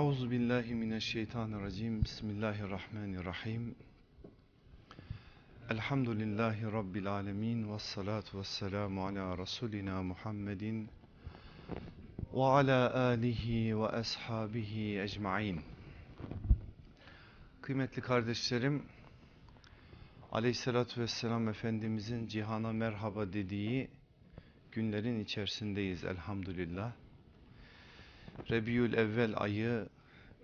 Euzu billahi mineşşeytanirracim. Bismillahirrahmanirrahim. Elhamdülillahi rabbil alamin ve salatu vesselamu ala rasulina Muhammedin ve ala alihi ve ashabihi ecmaîn. Kıymetli kardeşlerim, Aleyhissalatü vesselam Efendimizin cihana merhaba dediği günlerin içerisindeyiz elhamdülillah. Rebiül Evvel ayı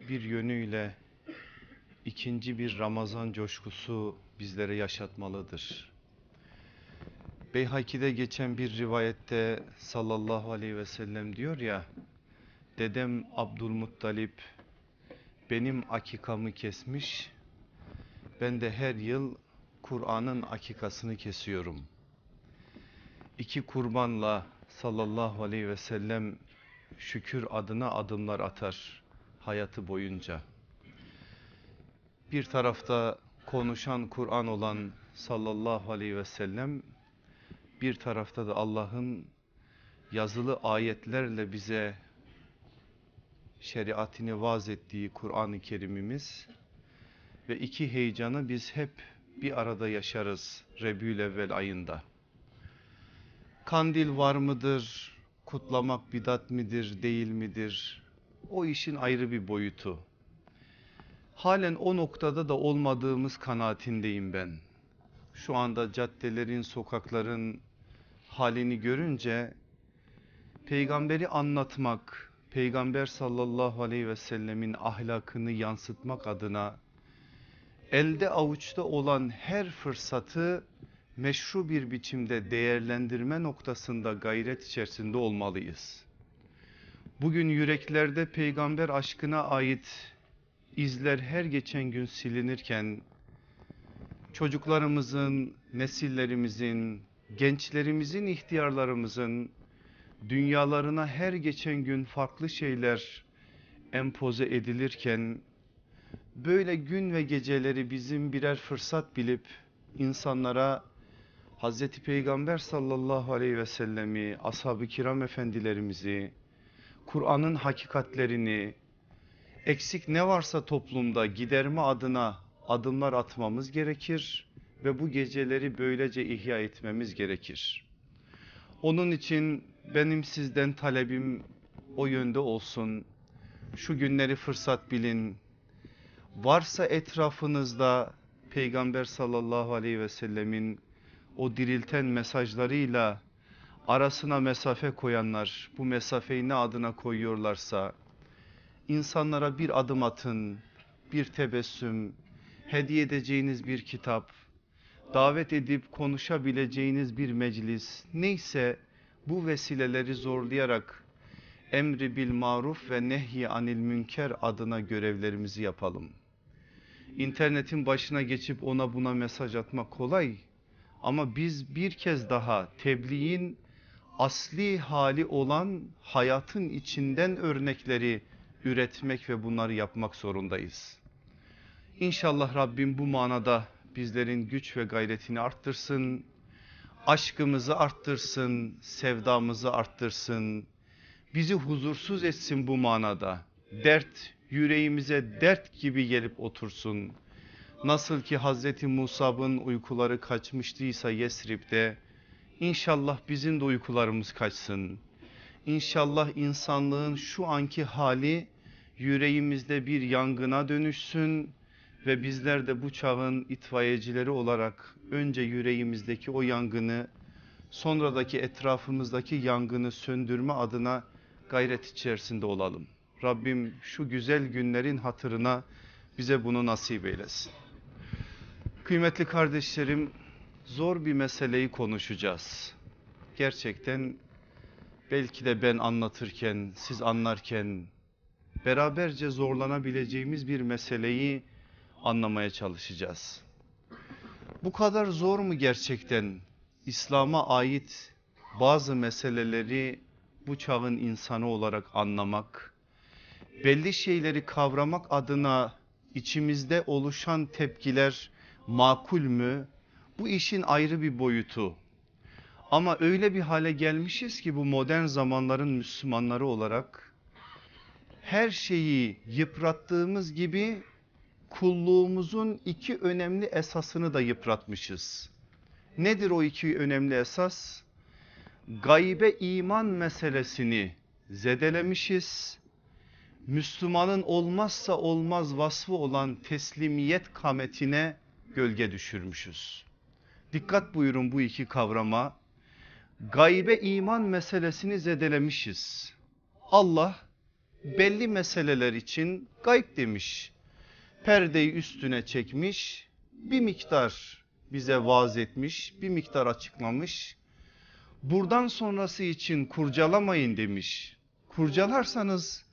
bir yönüyle ikinci bir Ramazan coşkusu bizlere yaşatmalıdır. Beyhaki'de geçen bir rivayette sallallahu aleyhi ve sellem diyor ya, dedem Abdülmuttalip benim akikamı kesmiş, ben de her yıl Kur'an'ın akikasını kesiyorum. İki kurbanla sallallahu aleyhi ve sellem şükür adına adımlar atar hayatı boyunca. Bir tarafta konuşan Kur'an olan sallallahu aleyhi ve sellem bir tarafta da Allah'ın yazılı ayetlerle bize şeriatini vaz ettiği Kur'an-ı Kerimimiz ve iki heyecanı biz hep bir arada yaşarız Rebül Evvel ayında. Kandil var mıdır? Kutlamak bidat midir, değil midir? O işin ayrı bir boyutu. Halen o noktada da olmadığımız kanaatindeyim ben. Şu anda caddelerin, sokakların halini görünce peygamberi anlatmak, peygamber sallallahu aleyhi ve sellemin ahlakını yansıtmak adına elde avuçta olan her fırsatı meşru bir biçimde değerlendirme noktasında gayret içerisinde olmalıyız. Bugün yüreklerde peygamber aşkına ait izler her geçen gün silinirken çocuklarımızın, nesillerimizin, gençlerimizin, ihtiyarlarımızın dünyalarına her geçen gün farklı şeyler empoze edilirken böyle gün ve geceleri bizim birer fırsat bilip insanlara Hazreti Peygamber sallallahu aleyhi ve sellemi, ashab-ı kiram efendilerimizi, Kur'an'ın hakikatlerini, eksik ne varsa toplumda giderme adına adımlar atmamız gerekir ve bu geceleri böylece ihya etmemiz gerekir. Onun için benim sizden talebim o yönde olsun. Şu günleri fırsat bilin. Varsa etrafınızda Peygamber sallallahu aleyhi ve sellemin o dirilten mesajlarıyla arasına mesafe koyanlar bu mesafeyi ne adına koyuyorlarsa insanlara bir adım atın, bir tebessüm, hediye edeceğiniz bir kitap, davet edip konuşabileceğiniz bir meclis neyse bu vesileleri zorlayarak emri bil maruf ve nehy anil münker adına görevlerimizi yapalım. İnternetin başına geçip ona buna mesaj atmak kolay ama biz bir kez daha tebliğin asli hali olan hayatın içinden örnekleri üretmek ve bunları yapmak zorundayız. İnşallah Rabbim bu manada bizlerin güç ve gayretini arttırsın, aşkımızı arttırsın, sevdamızı arttırsın, bizi huzursuz etsin bu manada. Dert yüreğimize dert gibi gelip otursun. Nasıl ki Hazreti Musab'ın uykuları kaçmıştıysa Yesrib'de inşallah bizim de uykularımız kaçsın. İnşallah insanlığın şu anki hali yüreğimizde bir yangına dönüşsün ve bizler de bu çağın itfaiyecileri olarak önce yüreğimizdeki o yangını sonradaki etrafımızdaki yangını söndürme adına gayret içerisinde olalım. Rabbim şu güzel günlerin hatırına bize bunu nasip eylesin. Kıymetli kardeşlerim zor bir meseleyi konuşacağız. Gerçekten belki de ben anlatırken siz anlarken beraberce zorlanabileceğimiz bir meseleyi anlamaya çalışacağız. Bu kadar zor mu gerçekten İslam'a ait bazı meseleleri bu çağın insanı olarak anlamak, belli şeyleri kavramak adına içimizde oluşan tepkiler makul mü? Bu işin ayrı bir boyutu. Ama öyle bir hale gelmişiz ki bu modern zamanların Müslümanları olarak her şeyi yıprattığımız gibi kulluğumuzun iki önemli esasını da yıpratmışız. Nedir o iki önemli esas? Gaybe iman meselesini zedelemişiz. Müslümanın olmazsa olmaz vasfı olan teslimiyet kametine gölge düşürmüşüz. Dikkat buyurun bu iki kavrama. Gaybe iman meselesini zedelemişiz. Allah belli meseleler için gayb demiş. Perdeyi üstüne çekmiş bir miktar bize vaaz etmiş bir miktar açıklamış. Buradan sonrası için kurcalamayın demiş. Kurcalarsanız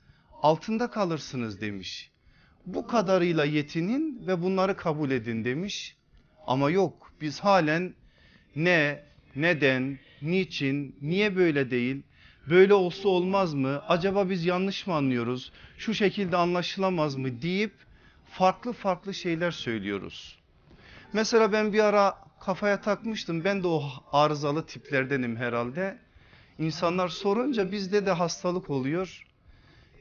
altında kalırsınız demiş. Bu kadarıyla yetinin ve bunları kabul edin demiş. Ama yok biz halen ne, neden, niçin, niye böyle değil, böyle olsa olmaz mı, acaba biz yanlış mı anlıyoruz, şu şekilde anlaşılamaz mı deyip farklı farklı şeyler söylüyoruz. Mesela ben bir ara kafaya takmıştım ben de o arızalı tiplerdenim herhalde. İnsanlar sorunca bizde de hastalık oluyor.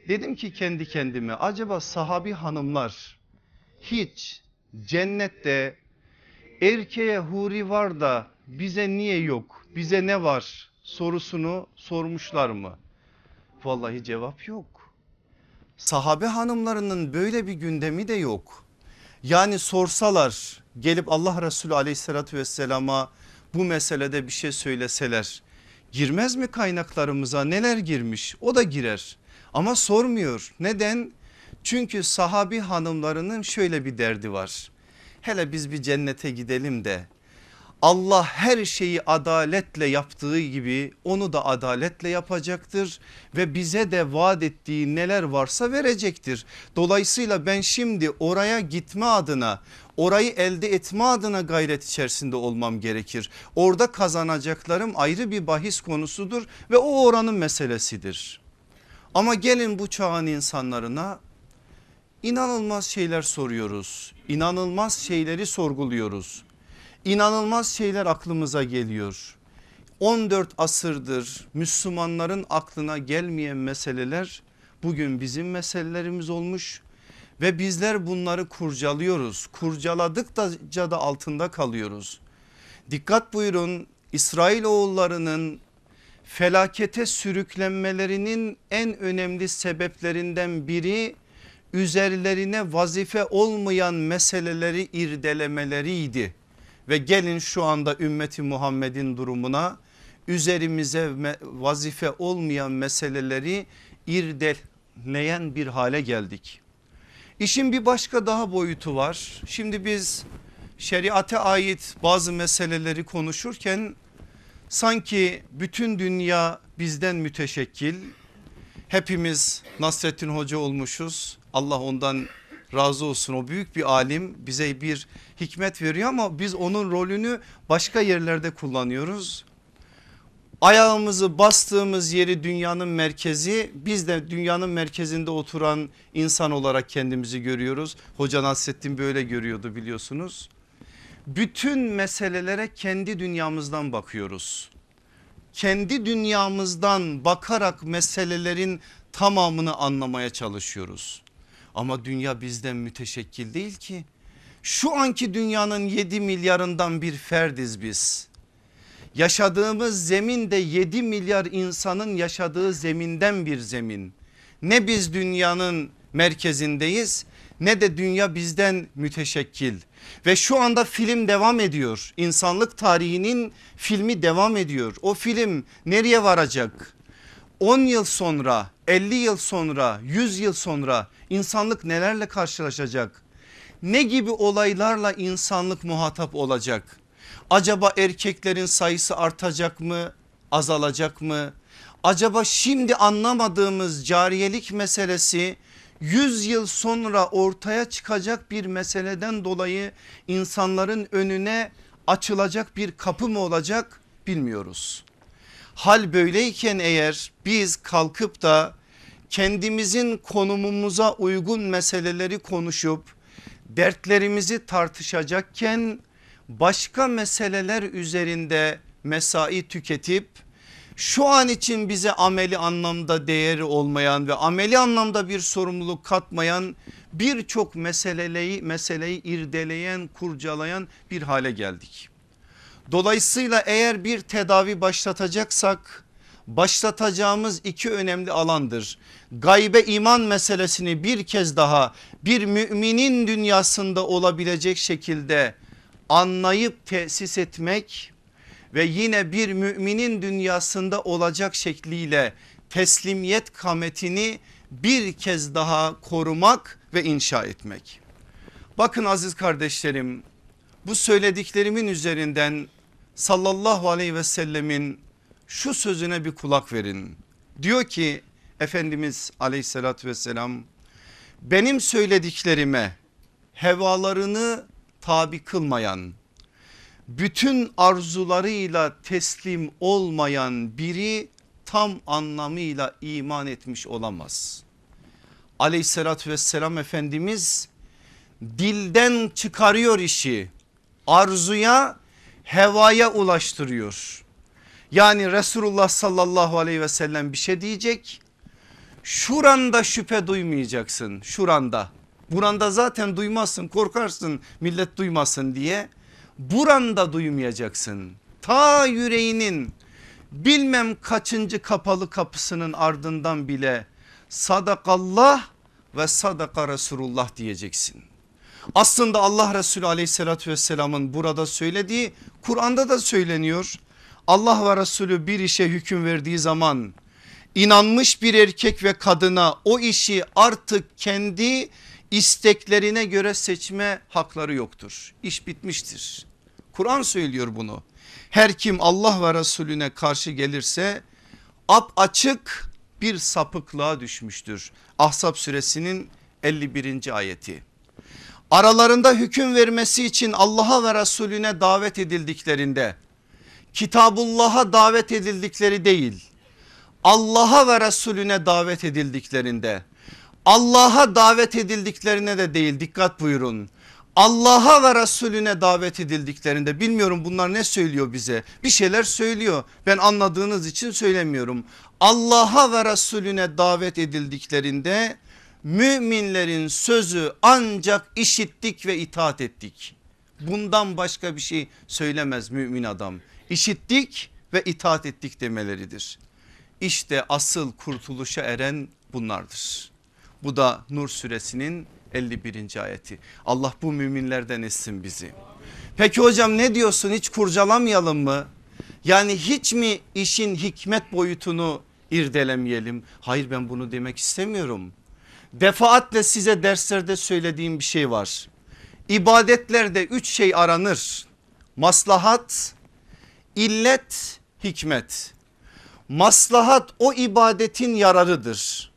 Dedim ki kendi kendime acaba sahabi hanımlar hiç cennette erkeğe huri var da bize niye yok bize ne var sorusunu sormuşlar mı? Vallahi cevap yok. Sahabe hanımlarının böyle bir gündemi de yok. Yani sorsalar gelip Allah Resulü aleyhissalatü vesselama bu meselede bir şey söyleseler girmez mi kaynaklarımıza neler girmiş o da girer ama sormuyor neden çünkü sahabi hanımlarının şöyle bir derdi var hele biz bir cennete gidelim de Allah her şeyi adaletle yaptığı gibi onu da adaletle yapacaktır ve bize de vaat ettiği neler varsa verecektir. Dolayısıyla ben şimdi oraya gitme adına orayı elde etme adına gayret içerisinde olmam gerekir. Orada kazanacaklarım ayrı bir bahis konusudur ve o oranın meselesidir. Ama gelin bu çağın insanlarına inanılmaz şeyler soruyoruz. İnanılmaz şeyleri sorguluyoruz inanılmaz şeyler aklımıza geliyor. 14 asırdır Müslümanların aklına gelmeyen meseleler bugün bizim meselelerimiz olmuş ve bizler bunları kurcalıyoruz. Kurcaladıkça da altında kalıyoruz. Dikkat buyurun İsrail oğullarının felakete sürüklenmelerinin en önemli sebeplerinden biri üzerlerine vazife olmayan meseleleri irdelemeleriydi. Ve gelin şu anda ümmeti Muhammed'in durumuna üzerimize vazife olmayan meseleleri irdeleyen bir hale geldik. İşin bir başka daha boyutu var. Şimdi biz şeriate ait bazı meseleleri konuşurken sanki bütün dünya bizden müteşekkil. Hepimiz Nasrettin Hoca olmuşuz. Allah ondan razı olsun o büyük bir alim bize bir hikmet veriyor ama biz onun rolünü başka yerlerde kullanıyoruz. Ayağımızı bastığımız yeri dünyanın merkezi biz de dünyanın merkezinde oturan insan olarak kendimizi görüyoruz. Hoca Nasrettin böyle görüyordu biliyorsunuz. Bütün meselelere kendi dünyamızdan bakıyoruz. Kendi dünyamızdan bakarak meselelerin tamamını anlamaya çalışıyoruz. Ama dünya bizden müteşekkil değil ki. Şu anki dünyanın 7 milyarından bir ferdiz biz. Yaşadığımız zemin de 7 milyar insanın yaşadığı zeminden bir zemin. Ne biz dünyanın merkezindeyiz ne de dünya bizden müteşekkil. Ve şu anda film devam ediyor. İnsanlık tarihinin filmi devam ediyor. O film nereye varacak? 10 yıl sonra 50 yıl sonra 100 yıl sonra insanlık nelerle karşılaşacak? Ne gibi olaylarla insanlık muhatap olacak? Acaba erkeklerin sayısı artacak mı azalacak mı? Acaba şimdi anlamadığımız cariyelik meselesi 100 yıl sonra ortaya çıkacak bir meseleden dolayı insanların önüne açılacak bir kapı mı olacak bilmiyoruz. Hal böyleyken eğer biz kalkıp da kendimizin konumumuza uygun meseleleri konuşup dertlerimizi tartışacakken başka meseleler üzerinde mesai tüketip şu an için bize ameli anlamda değeri olmayan ve ameli anlamda bir sorumluluk katmayan birçok meseleyi, meseleyi irdeleyen kurcalayan bir hale geldik. Dolayısıyla eğer bir tedavi başlatacaksak başlatacağımız iki önemli alandır. Gaybe iman meselesini bir kez daha bir müminin dünyasında olabilecek şekilde anlayıp tesis etmek ve yine bir müminin dünyasında olacak şekliyle teslimiyet kametini bir kez daha korumak ve inşa etmek. Bakın aziz kardeşlerim bu söylediklerimin üzerinden sallallahu aleyhi ve sellemin şu sözüne bir kulak verin. Diyor ki Efendimiz aleyhissalatü vesselam benim söylediklerime hevalarını tabi kılmayan bütün arzularıyla teslim olmayan biri tam anlamıyla iman etmiş olamaz. Aleyhissalatü vesselam Efendimiz dilden çıkarıyor işi arzuya hevaya ulaştırıyor. Yani Resulullah sallallahu aleyhi ve sellem bir şey diyecek. Şuranda şüphe duymayacaksın şuranda. Buranda zaten duymazsın korkarsın millet duymasın diye. Buranda duymayacaksın. Ta yüreğinin bilmem kaçıncı kapalı kapısının ardından bile sadakallah ve sadaka Resulullah diyeceksin. Aslında Allah Resulü aleyhissalatü vesselamın burada söylediği Kur'an'da da söyleniyor. Allah ve Resulü bir işe hüküm verdiği zaman inanmış bir erkek ve kadına o işi artık kendi isteklerine göre seçme hakları yoktur. İş bitmiştir. Kur'an söylüyor bunu. Her kim Allah ve Resulüne karşı gelirse ap açık bir sapıklığa düşmüştür. Ahzab suresinin 51. ayeti. Aralarında hüküm vermesi için Allah'a ve Resulüne davet edildiklerinde Kitabullah'a davet edildikleri değil Allah'a ve Resulüne davet edildiklerinde Allah'a davet edildiklerine de değil dikkat buyurun. Allah'a ve Resulüne davet edildiklerinde bilmiyorum bunlar ne söylüyor bize bir şeyler söylüyor ben anladığınız için söylemiyorum. Allah'a ve Resulüne davet edildiklerinde müminlerin sözü ancak işittik ve itaat ettik. Bundan başka bir şey söylemez mümin adam. İşittik ve itaat ettik demeleridir. İşte asıl kurtuluşa eren bunlardır. Bu da Nur suresinin 51. ayeti. Allah bu müminlerden etsin bizi. Peki hocam ne diyorsun hiç kurcalamayalım mı? Yani hiç mi işin hikmet boyutunu irdelemeyelim? Hayır ben bunu demek istemiyorum. Defaatle size derslerde söylediğim bir şey var. İbadetlerde üç şey aranır. Maslahat, illet, hikmet. Maslahat o ibadetin yararıdır.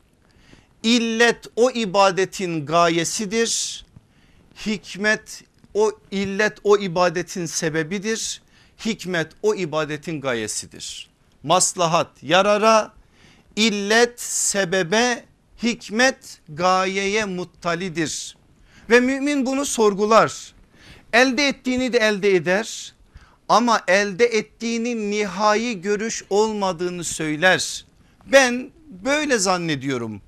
İllet o ibadetin gayesidir. Hikmet o illet o ibadetin sebebidir. Hikmet o ibadetin gayesidir. Maslahat yarara, illet sebebe, hikmet gayeye muttalidir. Ve mümin bunu sorgular. Elde ettiğini de elde eder ama elde ettiğinin nihai görüş olmadığını söyler. Ben böyle zannediyorum.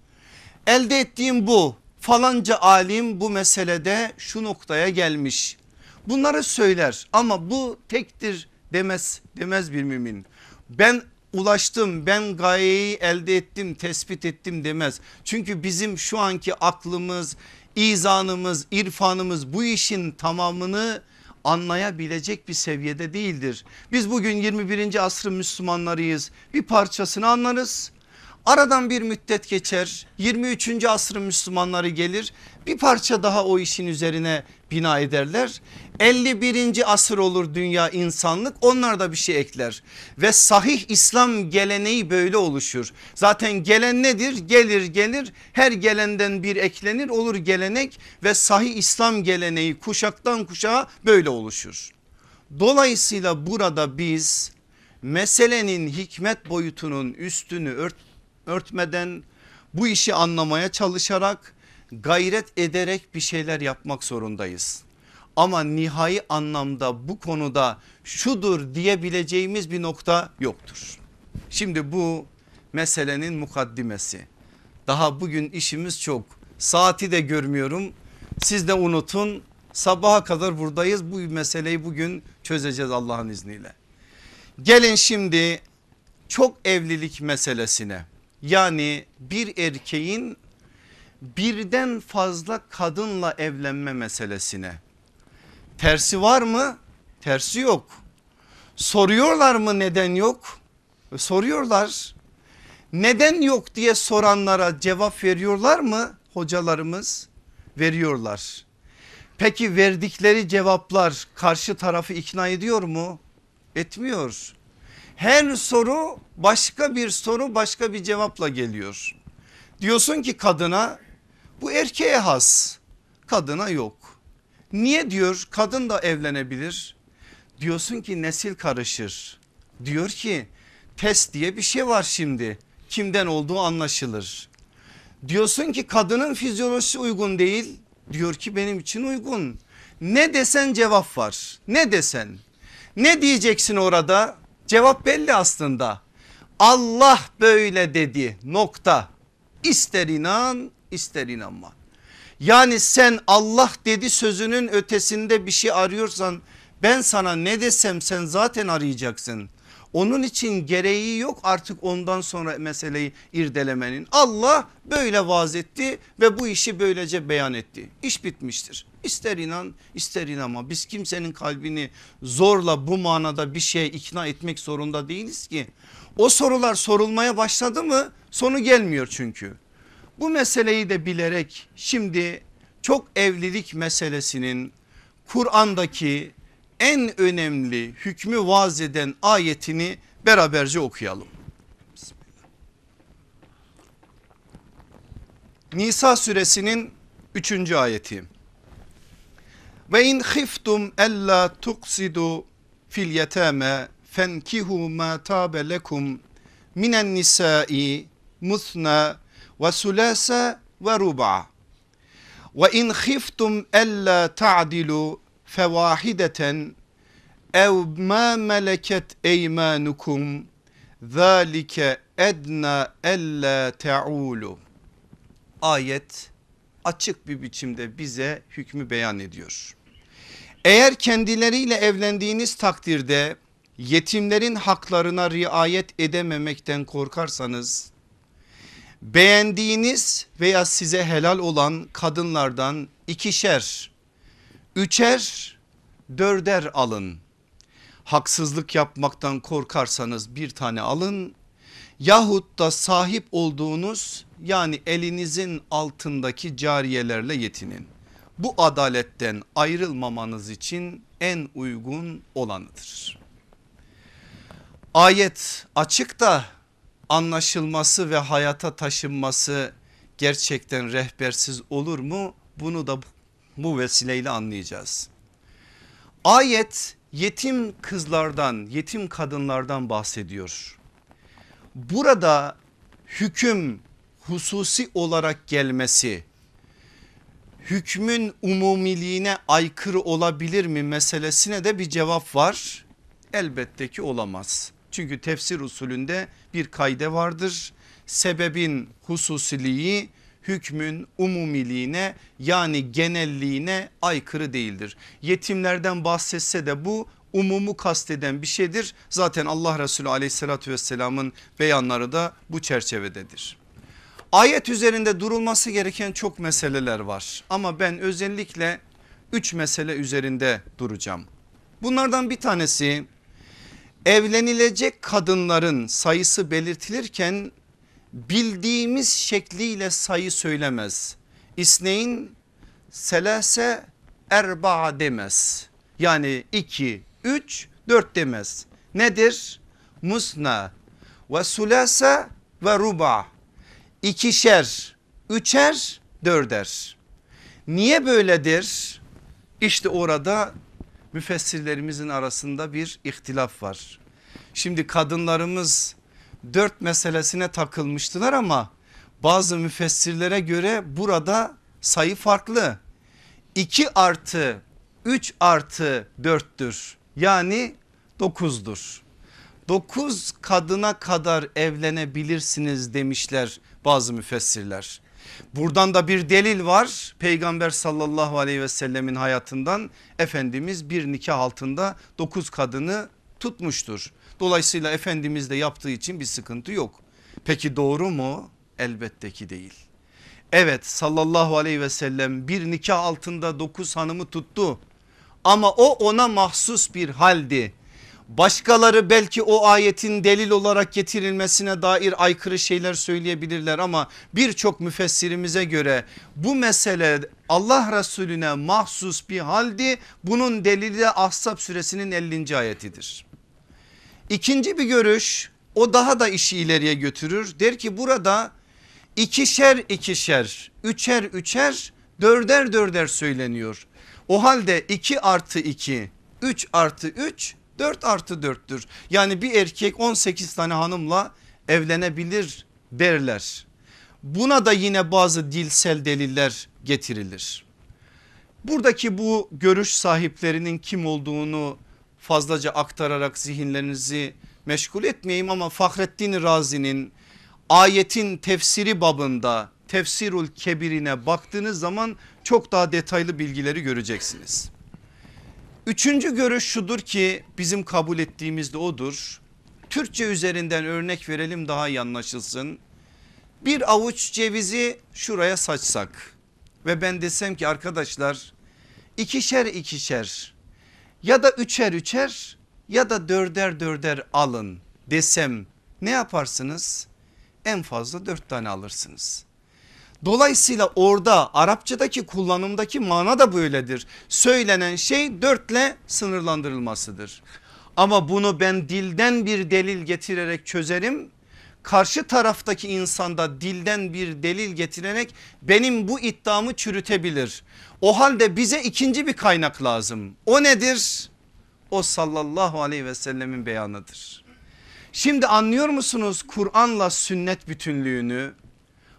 Elde ettiğim bu falanca alim bu meselede şu noktaya gelmiş. Bunları söyler ama bu tektir demez demez bir mümin. Ben ulaştım ben gayeyi elde ettim tespit ettim demez. Çünkü bizim şu anki aklımız izanımız irfanımız bu işin tamamını anlayabilecek bir seviyede değildir. Biz bugün 21. asrın Müslümanlarıyız bir parçasını anlarız. Aradan bir müddet geçer 23. asrın Müslümanları gelir bir parça daha o işin üzerine bina ederler. 51. asır olur dünya insanlık onlar da bir şey ekler ve sahih İslam geleneği böyle oluşur. Zaten gelen nedir? Gelir gelir her gelenden bir eklenir olur gelenek ve sahih İslam geleneği kuşaktan kuşağa böyle oluşur. Dolayısıyla burada biz meselenin hikmet boyutunun üstünü ört, örtmeden bu işi anlamaya çalışarak gayret ederek bir şeyler yapmak zorundayız. Ama nihai anlamda bu konuda şudur diyebileceğimiz bir nokta yoktur. Şimdi bu meselenin mukaddimesi. Daha bugün işimiz çok. Saati de görmüyorum. Siz de unutun. Sabaha kadar buradayız. Bu meseleyi bugün çözeceğiz Allah'ın izniyle. Gelin şimdi çok evlilik meselesine. Yani bir erkeğin birden fazla kadınla evlenme meselesine. Tersi var mı? Tersi yok. Soruyorlar mı neden yok? Soruyorlar. Neden yok diye soranlara cevap veriyorlar mı hocalarımız? Veriyorlar. Peki verdikleri cevaplar karşı tarafı ikna ediyor mu? Etmiyor. Her soru başka bir soru başka bir cevapla geliyor. Diyorsun ki kadına bu erkeğe has kadına yok. Niye diyor kadın da evlenebilir. Diyorsun ki nesil karışır. Diyor ki test diye bir şey var şimdi kimden olduğu anlaşılır. Diyorsun ki kadının fizyolojisi uygun değil. Diyor ki benim için uygun. Ne desen cevap var. Ne desen. Ne diyeceksin orada? Cevap belli aslında. Allah böyle dedi nokta. İster inan ister inanma. Yani sen Allah dedi sözünün ötesinde bir şey arıyorsan ben sana ne desem sen zaten arayacaksın. Onun için gereği yok artık ondan sonra meseleyi irdelemenin. Allah böyle vaaz etti ve bu işi böylece beyan etti. İş bitmiştir. İster inan ister inanma biz kimsenin kalbini zorla bu manada bir şeye ikna etmek zorunda değiliz ki. O sorular sorulmaya başladı mı sonu gelmiyor çünkü. Bu meseleyi de bilerek şimdi çok evlilik meselesinin Kur'an'daki en önemli hükmü vaz eden ayetini beraberce okuyalım. Nisa suresinin 3. ayeti. Ve in khiftum alla tuksidu fil yetame fenkihu ma tabe lekum minen nisai musna ve sulasa ve ruba. Ve in khiftum alla ta'dilu fevahideten ev ma meleket eymanukum zalike edna ella teulu. Ayet açık bir biçimde bize hükmü beyan ediyor. Eğer kendileriyle evlendiğiniz takdirde yetimlerin haklarına riayet edememekten korkarsanız beğendiğiniz veya size helal olan kadınlardan ikişer, üçer, dörder alın. Haksızlık yapmaktan korkarsanız bir tane alın yahut da sahip olduğunuz yani elinizin altındaki cariyelerle yetinin. Bu adaletten ayrılmamanız için en uygun olanıdır. Ayet açık da anlaşılması ve hayata taşınması gerçekten rehbersiz olur mu? Bunu da bu vesileyle anlayacağız. Ayet yetim kızlardan, yetim kadınlardan bahsediyor. Burada hüküm hususi olarak gelmesi hükmün umumiliğine aykırı olabilir mi meselesine de bir cevap var. Elbette ki olamaz. Çünkü tefsir usulünde bir kayde vardır. Sebebin hususiliği hükmün umumiliğine yani genelliğine aykırı değildir. Yetimlerden bahsetse de bu umumu kasteden bir şeydir. Zaten Allah Resulü aleyhissalatü vesselamın beyanları da bu çerçevededir. Ayet üzerinde durulması gereken çok meseleler var ama ben özellikle üç mesele üzerinde duracağım. Bunlardan bir tanesi evlenilecek kadınların sayısı belirtilirken bildiğimiz şekliyle sayı söylemez. İsneyn selase erba demez. Yani iki, üç, dört demez. Nedir? Musna ve sulasa ve ruba. İkişer, üçer, dörder. Niye böyledir? İşte orada müfessirlerimizin arasında bir ihtilaf var. Şimdi kadınlarımız dört meselesine takılmıştılar ama bazı müfessirlere göre burada sayı farklı. 2 artı 3 artı 4'tür yani 9'dur. dokuz kadına kadar evlenebilirsiniz demişler bazı müfessirler. Buradan da bir delil var peygamber sallallahu aleyhi ve sellemin hayatından Efendimiz bir nikah altında dokuz kadını tutmuştur. Dolayısıyla Efendimiz de yaptığı için bir sıkıntı yok. Peki doğru mu? Elbette ki değil. Evet sallallahu aleyhi ve sellem bir nikah altında dokuz hanımı tuttu ama o ona mahsus bir haldi. Başkaları belki o ayetin delil olarak getirilmesine dair aykırı şeyler söyleyebilirler ama birçok müfessirimize göre bu mesele Allah Resulüne mahsus bir haldi. Bunun delili de Ahzab suresinin 50. ayetidir. İkinci bir görüş o daha da işi ileriye götürür. Der ki burada ikişer ikişer, üçer üçer, dörder dörder söyleniyor. O halde 2 artı 2, 3 artı 3, 4 artı 4'tür. Yani bir erkek 18 tane hanımla evlenebilir derler. Buna da yine bazı dilsel deliller getirilir. Buradaki bu görüş sahiplerinin kim olduğunu fazlaca aktararak zihinlerinizi meşgul etmeyeyim ama Fahrettin Razi'nin ayetin tefsiri babında tefsirul kebirine baktığınız zaman çok daha detaylı bilgileri göreceksiniz. Üçüncü görüş şudur ki bizim kabul ettiğimiz de odur. Türkçe üzerinden örnek verelim daha iyi anlaşılsın. Bir avuç cevizi şuraya saçsak ve ben desem ki arkadaşlar ikişer ikişer ya da üçer üçer ya da dörder dörder alın desem ne yaparsınız? En fazla dört tane alırsınız. Dolayısıyla orada Arapçadaki kullanımdaki mana da böyledir. Söylenen şey dörtle sınırlandırılmasıdır. Ama bunu ben dilden bir delil getirerek çözerim. Karşı taraftaki insanda dilden bir delil getirerek benim bu iddiamı çürütebilir. O halde bize ikinci bir kaynak lazım. O nedir? O sallallahu aleyhi ve sellemin beyanıdır. Şimdi anlıyor musunuz Kur'an'la sünnet bütünlüğünü?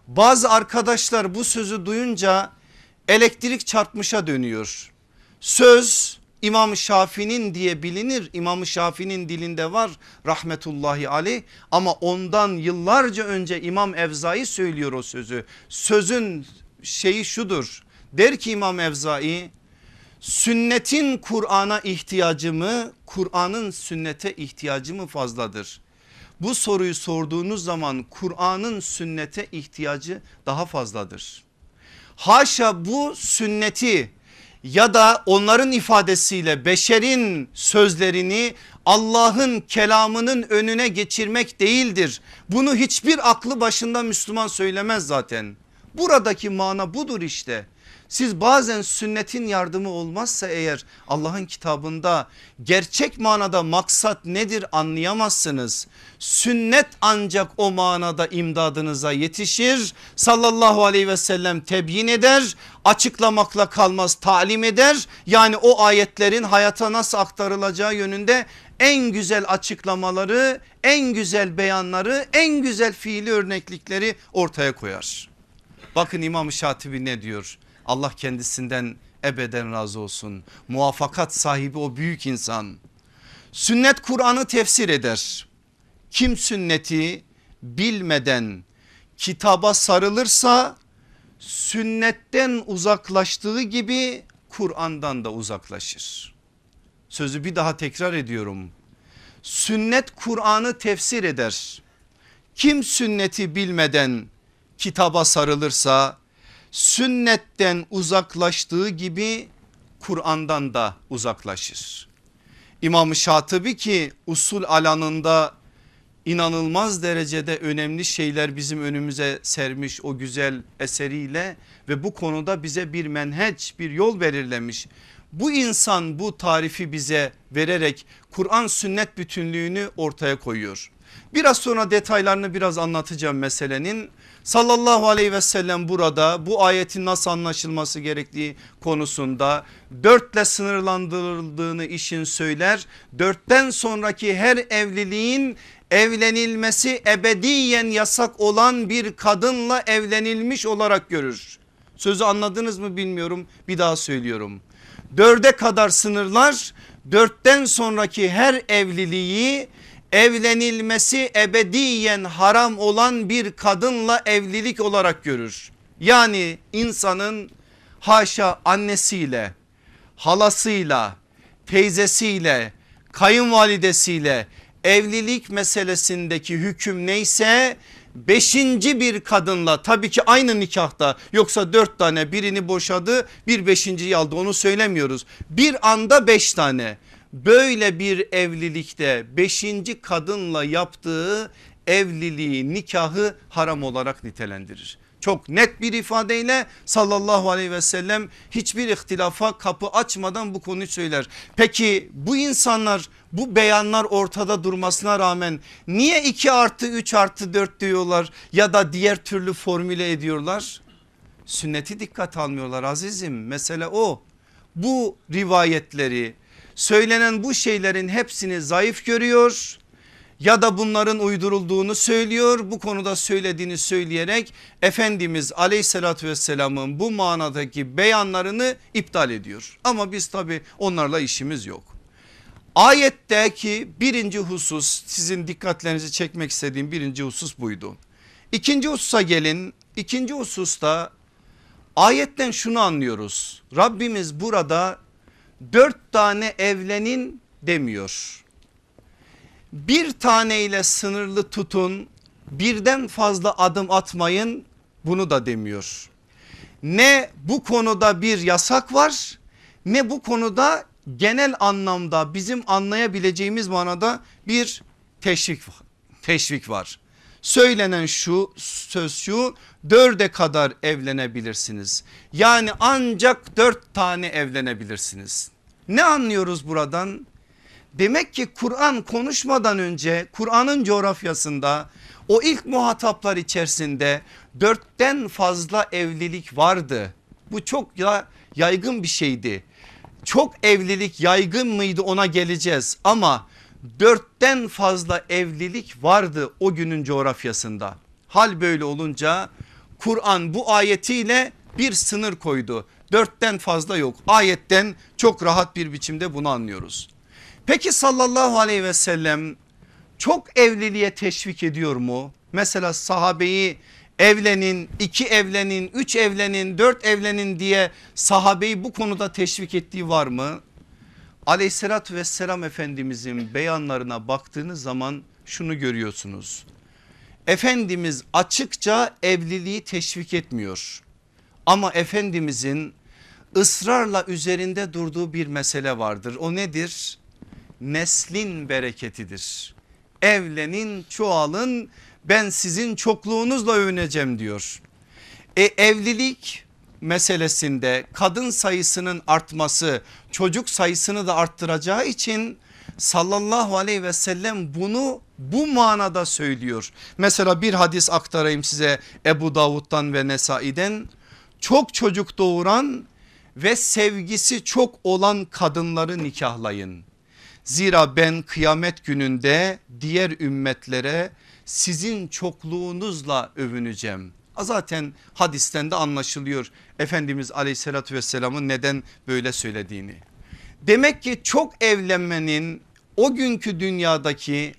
Bazı arkadaşlar bu sözü duyunca elektrik çarpmışa dönüyor. Söz İmam Şafii'nin diye bilinir. İmam Şafii'nin dilinde var rahmetullahi aleyh ama ondan yıllarca önce İmam Evzai söylüyor o sözü. Sözün şeyi şudur. Der ki İmam Evzai sünnetin Kur'an'a ihtiyacı mı Kur'an'ın sünnete ihtiyacı mı fazladır? Bu soruyu sorduğunuz zaman Kur'an'ın sünnete ihtiyacı daha fazladır. Haşa bu sünneti ya da onların ifadesiyle beşerin sözlerini Allah'ın kelamının önüne geçirmek değildir. Bunu hiçbir aklı başında Müslüman söylemez zaten. Buradaki mana budur işte. Siz bazen sünnetin yardımı olmazsa eğer Allah'ın kitabında gerçek manada maksat nedir anlayamazsınız. Sünnet ancak o manada imdadınıza yetişir. Sallallahu aleyhi ve sellem tebyin eder açıklamakla kalmaz talim eder. Yani o ayetlerin hayata nasıl aktarılacağı yönünde en güzel açıklamaları en güzel beyanları en güzel fiili örneklikleri ortaya koyar. Bakın İmam Şatibi ne diyor? Allah kendisinden ebeden razı olsun. Muvaffakat sahibi o büyük insan. Sünnet Kur'an'ı tefsir eder. Kim sünneti bilmeden kitaba sarılırsa sünnetten uzaklaştığı gibi Kur'an'dan da uzaklaşır. Sözü bir daha tekrar ediyorum. Sünnet Kur'an'ı tefsir eder. Kim sünneti bilmeden kitaba sarılırsa sünnetten uzaklaştığı gibi Kur'an'dan da uzaklaşır. İmam Şatıbi ki usul alanında inanılmaz derecede önemli şeyler bizim önümüze sermiş o güzel eseriyle ve bu konuda bize bir menheç bir yol belirlemiş. Bu insan bu tarifi bize vererek Kur'an sünnet bütünlüğünü ortaya koyuyor. Biraz sonra detaylarını biraz anlatacağım meselenin sallallahu aleyhi ve sellem burada bu ayetin nasıl anlaşılması gerektiği konusunda dörtle sınırlandırıldığını işin söyler. Dörtten sonraki her evliliğin evlenilmesi ebediyen yasak olan bir kadınla evlenilmiş olarak görür. Sözü anladınız mı bilmiyorum bir daha söylüyorum. Dörde kadar sınırlar dörtten sonraki her evliliği evlenilmesi ebediyen haram olan bir kadınla evlilik olarak görür. Yani insanın haşa annesiyle, halasıyla, teyzesiyle, kayınvalidesiyle evlilik meselesindeki hüküm neyse beşinci bir kadınla tabii ki aynı nikahta yoksa dört tane birini boşadı bir beşinciyi aldı onu söylemiyoruz. Bir anda beş tane böyle bir evlilikte beşinci kadınla yaptığı evliliği nikahı haram olarak nitelendirir. Çok net bir ifadeyle sallallahu aleyhi ve sellem hiçbir ihtilafa kapı açmadan bu konuyu söyler. Peki bu insanlar bu beyanlar ortada durmasına rağmen niye 2 artı 3 artı 4 diyorlar ya da diğer türlü formüle ediyorlar? Sünneti dikkat almıyorlar azizim mesele o. Bu rivayetleri söylenen bu şeylerin hepsini zayıf görüyor ya da bunların uydurulduğunu söylüyor bu konuda söylediğini söyleyerek Efendimiz aleyhissalatü vesselamın bu manadaki beyanlarını iptal ediyor. Ama biz tabi onlarla işimiz yok. Ayetteki birinci husus sizin dikkatlerinizi çekmek istediğim birinci husus buydu. İkinci hususa gelin ikinci hususta ayetten şunu anlıyoruz. Rabbimiz burada dört tane evlenin demiyor bir taneyle sınırlı tutun birden fazla adım atmayın bunu da demiyor. Ne bu konuda bir yasak var ne bu konuda genel anlamda bizim anlayabileceğimiz manada bir teşvik, teşvik var. Söylenen şu söz şu dörde kadar evlenebilirsiniz. Yani ancak dört tane evlenebilirsiniz. Ne anlıyoruz buradan? Demek ki Kur'an konuşmadan önce Kur'an'ın coğrafyasında o ilk muhataplar içerisinde dörtten fazla evlilik vardı. Bu çok ya, yaygın bir şeydi. Çok evlilik yaygın mıydı ona geleceğiz ama dörtten fazla evlilik vardı o günün coğrafyasında. Hal böyle olunca Kur'an bu ayetiyle bir sınır koydu. Dörtten fazla yok ayetten çok rahat bir biçimde bunu anlıyoruz. Peki sallallahu aleyhi ve sellem çok evliliğe teşvik ediyor mu? Mesela sahabeyi evlenin, iki evlenin, üç evlenin, dört evlenin diye sahabeyi bu konuda teşvik ettiği var mı? Aleyhissalatü vesselam Efendimizin beyanlarına baktığınız zaman şunu görüyorsunuz. Efendimiz açıkça evliliği teşvik etmiyor. Ama Efendimizin ısrarla üzerinde durduğu bir mesele vardır. O nedir? neslin bereketidir. Evlenin çoğalın ben sizin çokluğunuzla övüneceğim diyor. E, evlilik meselesinde kadın sayısının artması çocuk sayısını da arttıracağı için sallallahu aleyhi ve sellem bunu bu manada söylüyor. Mesela bir hadis aktarayım size Ebu Davud'dan ve Nesai'den çok çocuk doğuran ve sevgisi çok olan kadınları nikahlayın. Zira ben kıyamet gününde diğer ümmetlere sizin çokluğunuzla övüneceğim. Zaten hadisten de anlaşılıyor Efendimiz aleyhissalatü vesselamın neden böyle söylediğini. Demek ki çok evlenmenin o günkü dünyadaki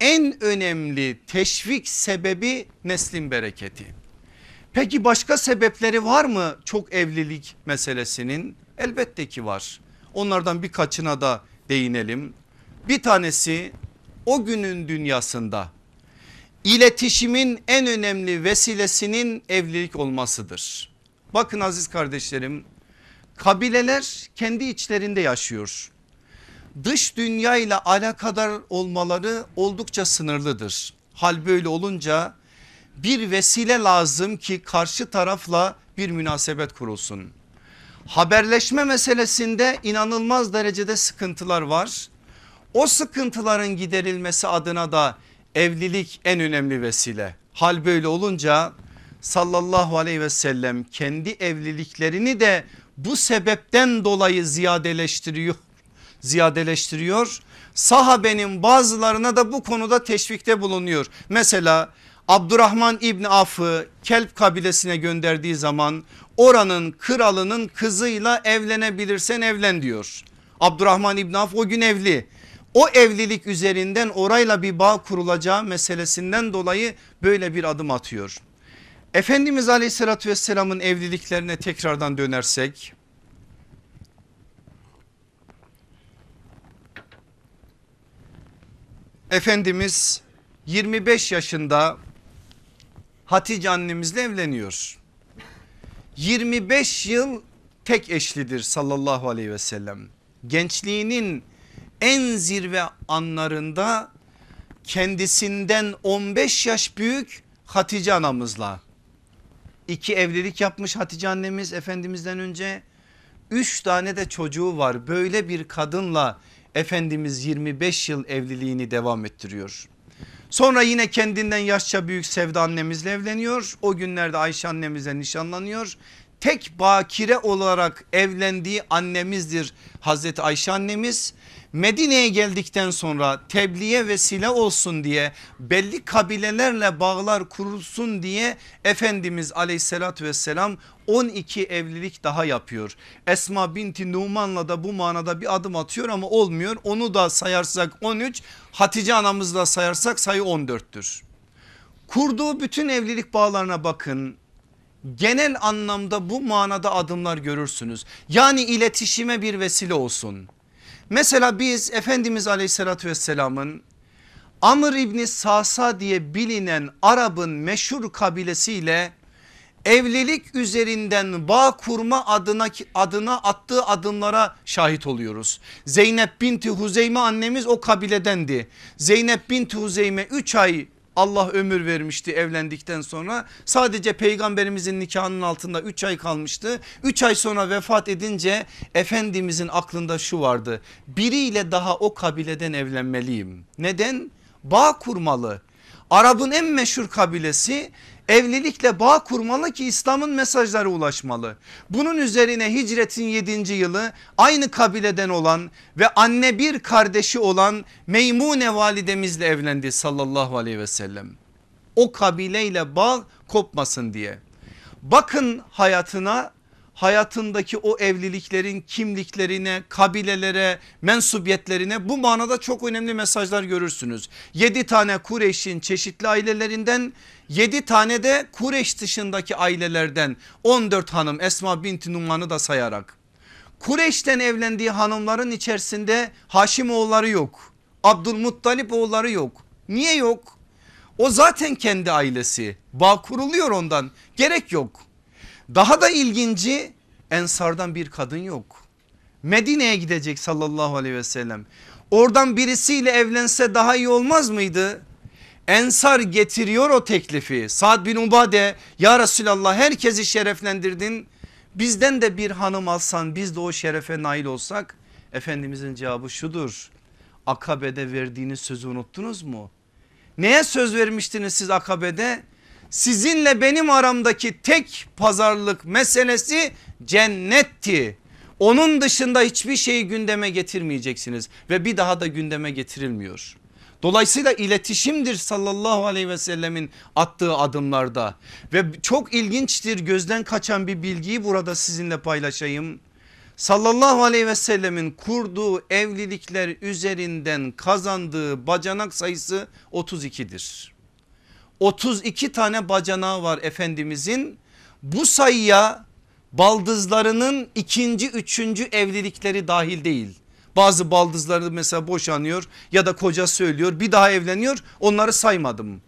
en önemli teşvik sebebi neslin bereketi. Peki başka sebepleri var mı çok evlilik meselesinin? Elbette ki var. Onlardan birkaçına da değinelim. Bir tanesi o günün dünyasında iletişimin en önemli vesilesinin evlilik olmasıdır. Bakın aziz kardeşlerim kabileler kendi içlerinde yaşıyor. Dış dünya ile alakadar olmaları oldukça sınırlıdır. Hal böyle olunca bir vesile lazım ki karşı tarafla bir münasebet kurulsun haberleşme meselesinde inanılmaz derecede sıkıntılar var. O sıkıntıların giderilmesi adına da evlilik en önemli vesile. Hal böyle olunca sallallahu aleyhi ve sellem kendi evliliklerini de bu sebepten dolayı ziyadeleştiriyor. Ziyadeleştiriyor. Sahabenin bazılarına da bu konuda teşvikte bulunuyor. Mesela Abdurrahman İbni Af'ı Kelp kabilesine gönderdiği zaman oranın kralının kızıyla evlenebilirsen evlen diyor. Abdurrahman İbni Af o gün evli. O evlilik üzerinden orayla bir bağ kurulacağı meselesinden dolayı böyle bir adım atıyor. Efendimiz aleyhissalatü vesselamın evliliklerine tekrardan dönersek. Efendimiz 25 yaşında Hatice annemizle evleniyor. 25 yıl tek eşlidir sallallahu aleyhi ve sellem. Gençliğinin en zirve anlarında kendisinden 15 yaş büyük Hatice anamızla iki evlilik yapmış Hatice annemiz Efendimiz'den önce. Üç tane de çocuğu var böyle bir kadınla Efendimiz 25 yıl evliliğini devam ettiriyor. Sonra yine kendinden yaşça büyük Sevda annemizle evleniyor. O günlerde Ayşe annemizle nişanlanıyor. Tek bakire olarak evlendiği annemizdir Hazreti Ayşe annemiz. Medine'ye geldikten sonra tebliğe vesile olsun diye belli kabilelerle bağlar kurulsun diye Efendimiz aleyhissalatü vesselam 12 evlilik daha yapıyor. Esma binti Numan'la da bu manada bir adım atıyor ama olmuyor. Onu da sayarsak 13 Hatice anamızla sayarsak sayı 14'tür. Kurduğu bütün evlilik bağlarına bakın genel anlamda bu manada adımlar görürsünüz. Yani iletişime bir vesile olsun. Mesela biz Efendimiz aleyhissalatü vesselamın Amr İbni Sasa diye bilinen Arap'ın meşhur kabilesiyle evlilik üzerinden bağ kurma adına adına attığı adımlara şahit oluyoruz. Zeynep binti Huzeyme annemiz o kabiledendi. Zeynep binti Huzeyme 3 ay Allah ömür vermişti evlendikten sonra sadece peygamberimizin nikahının altında 3 ay kalmıştı. 3 ay sonra vefat edince Efendimizin aklında şu vardı biriyle daha o kabileden evlenmeliyim. Neden? Bağ kurmalı. Arap'ın en meşhur kabilesi evlilikle bağ kurmalı ki İslam'ın mesajları ulaşmalı. Bunun üzerine hicretin 7. yılı aynı kabileden olan ve anne bir kardeşi olan Meymune validemizle evlendi sallallahu aleyhi ve sellem. O kabileyle bağ kopmasın diye. Bakın hayatına hayatındaki o evliliklerin kimliklerine, kabilelere, mensubiyetlerine bu manada çok önemli mesajlar görürsünüz. 7 tane Kureyş'in çeşitli ailelerinden 7 tane de Kureyş dışındaki ailelerden 14 hanım Esma binti Numan'ı da sayarak. Kureyş'ten evlendiği hanımların içerisinde Haşim oğulları yok. Abdülmuttalip oğulları yok. Niye yok? O zaten kendi ailesi. Bağ kuruluyor ondan. Gerek yok. Daha da ilginci Ensardan bir kadın yok. Medine'ye gidecek sallallahu aleyhi ve sellem. Oradan birisiyle evlense daha iyi olmaz mıydı? Ensar getiriyor o teklifi. Saad bin Ubade ya Resulallah herkesi şereflendirdin. Bizden de bir hanım alsan biz de o şerefe nail olsak. Efendimizin cevabı şudur. Akabe'de verdiğiniz sözü unuttunuz mu? Neye söz vermiştiniz siz Akabe'de? Sizinle benim aramdaki tek pazarlık meselesi cennetti. Onun dışında hiçbir şeyi gündeme getirmeyeceksiniz ve bir daha da gündeme getirilmiyor. Dolayısıyla iletişimdir sallallahu aleyhi ve sellemin attığı adımlarda ve çok ilginçtir gözden kaçan bir bilgiyi burada sizinle paylaşayım. Sallallahu aleyhi ve sellemin kurduğu evlilikler üzerinden kazandığı bacanak sayısı 32'dir. 32 tane bacanağı var Efendimizin bu sayıya baldızlarının ikinci üçüncü evlilikleri dahil değil. Bazı baldızları mesela boşanıyor ya da koca söylüyor bir daha evleniyor onları saymadım.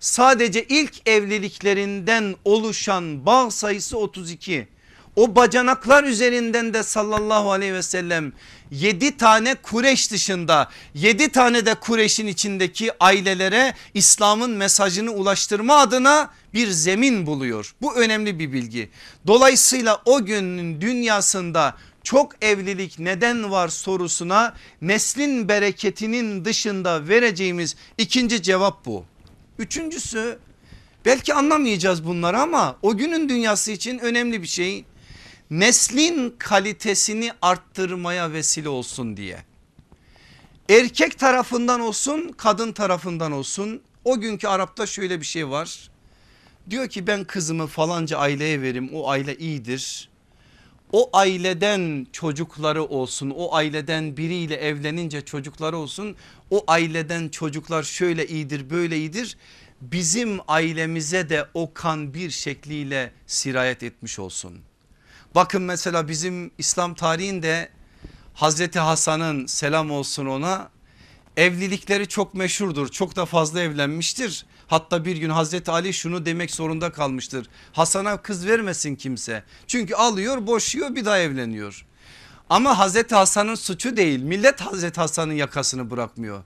Sadece ilk evliliklerinden oluşan bağ sayısı 32. O bacanaklar üzerinden de sallallahu aleyhi ve sellem 7 tane Kureş dışında 7 tane de Kureş'in içindeki ailelere İslam'ın mesajını ulaştırma adına bir zemin buluyor. Bu önemli bir bilgi. Dolayısıyla o günün dünyasında çok evlilik neden var sorusuna neslin bereketinin dışında vereceğimiz ikinci cevap bu. Üçüncüsü belki anlamayacağız bunları ama o günün dünyası için önemli bir şey. Neslin kalitesini arttırmaya vesile olsun diye. Erkek tarafından olsun kadın tarafından olsun o günkü Arap'ta şöyle bir şey var. Diyor ki ben kızımı falanca aileye verim o aile iyidir o aileden çocukları olsun o aileden biriyle evlenince çocukları olsun o aileden çocuklar şöyle iyidir böyle iyidir bizim ailemize de o kan bir şekliyle sirayet etmiş olsun. Bakın mesela bizim İslam tarihinde Hazreti Hasan'ın selam olsun ona evlilikleri çok meşhurdur çok da fazla evlenmiştir. Hatta bir gün Hazreti Ali şunu demek zorunda kalmıştır. Hasan'a kız vermesin kimse. Çünkü alıyor boşuyor bir daha evleniyor. Ama Hazreti Hasan'ın suçu değil millet Hazreti Hasan'ın yakasını bırakmıyor.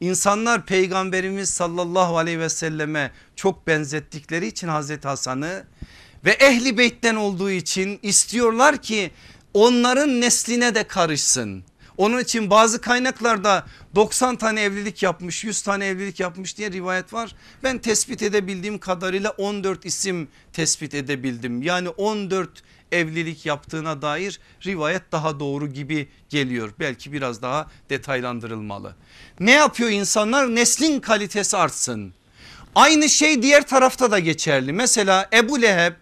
İnsanlar peygamberimiz sallallahu aleyhi ve selleme çok benzettikleri için Hazreti Hasan'ı ve ehli beytten olduğu için istiyorlar ki onların nesline de karışsın. Onun için bazı kaynaklarda 90 tane evlilik yapmış 100 tane evlilik yapmış diye rivayet var. Ben tespit edebildiğim kadarıyla 14 isim tespit edebildim. Yani 14 evlilik yaptığına dair rivayet daha doğru gibi geliyor. Belki biraz daha detaylandırılmalı. Ne yapıyor insanlar? Neslin kalitesi artsın. Aynı şey diğer tarafta da geçerli. Mesela Ebu Leheb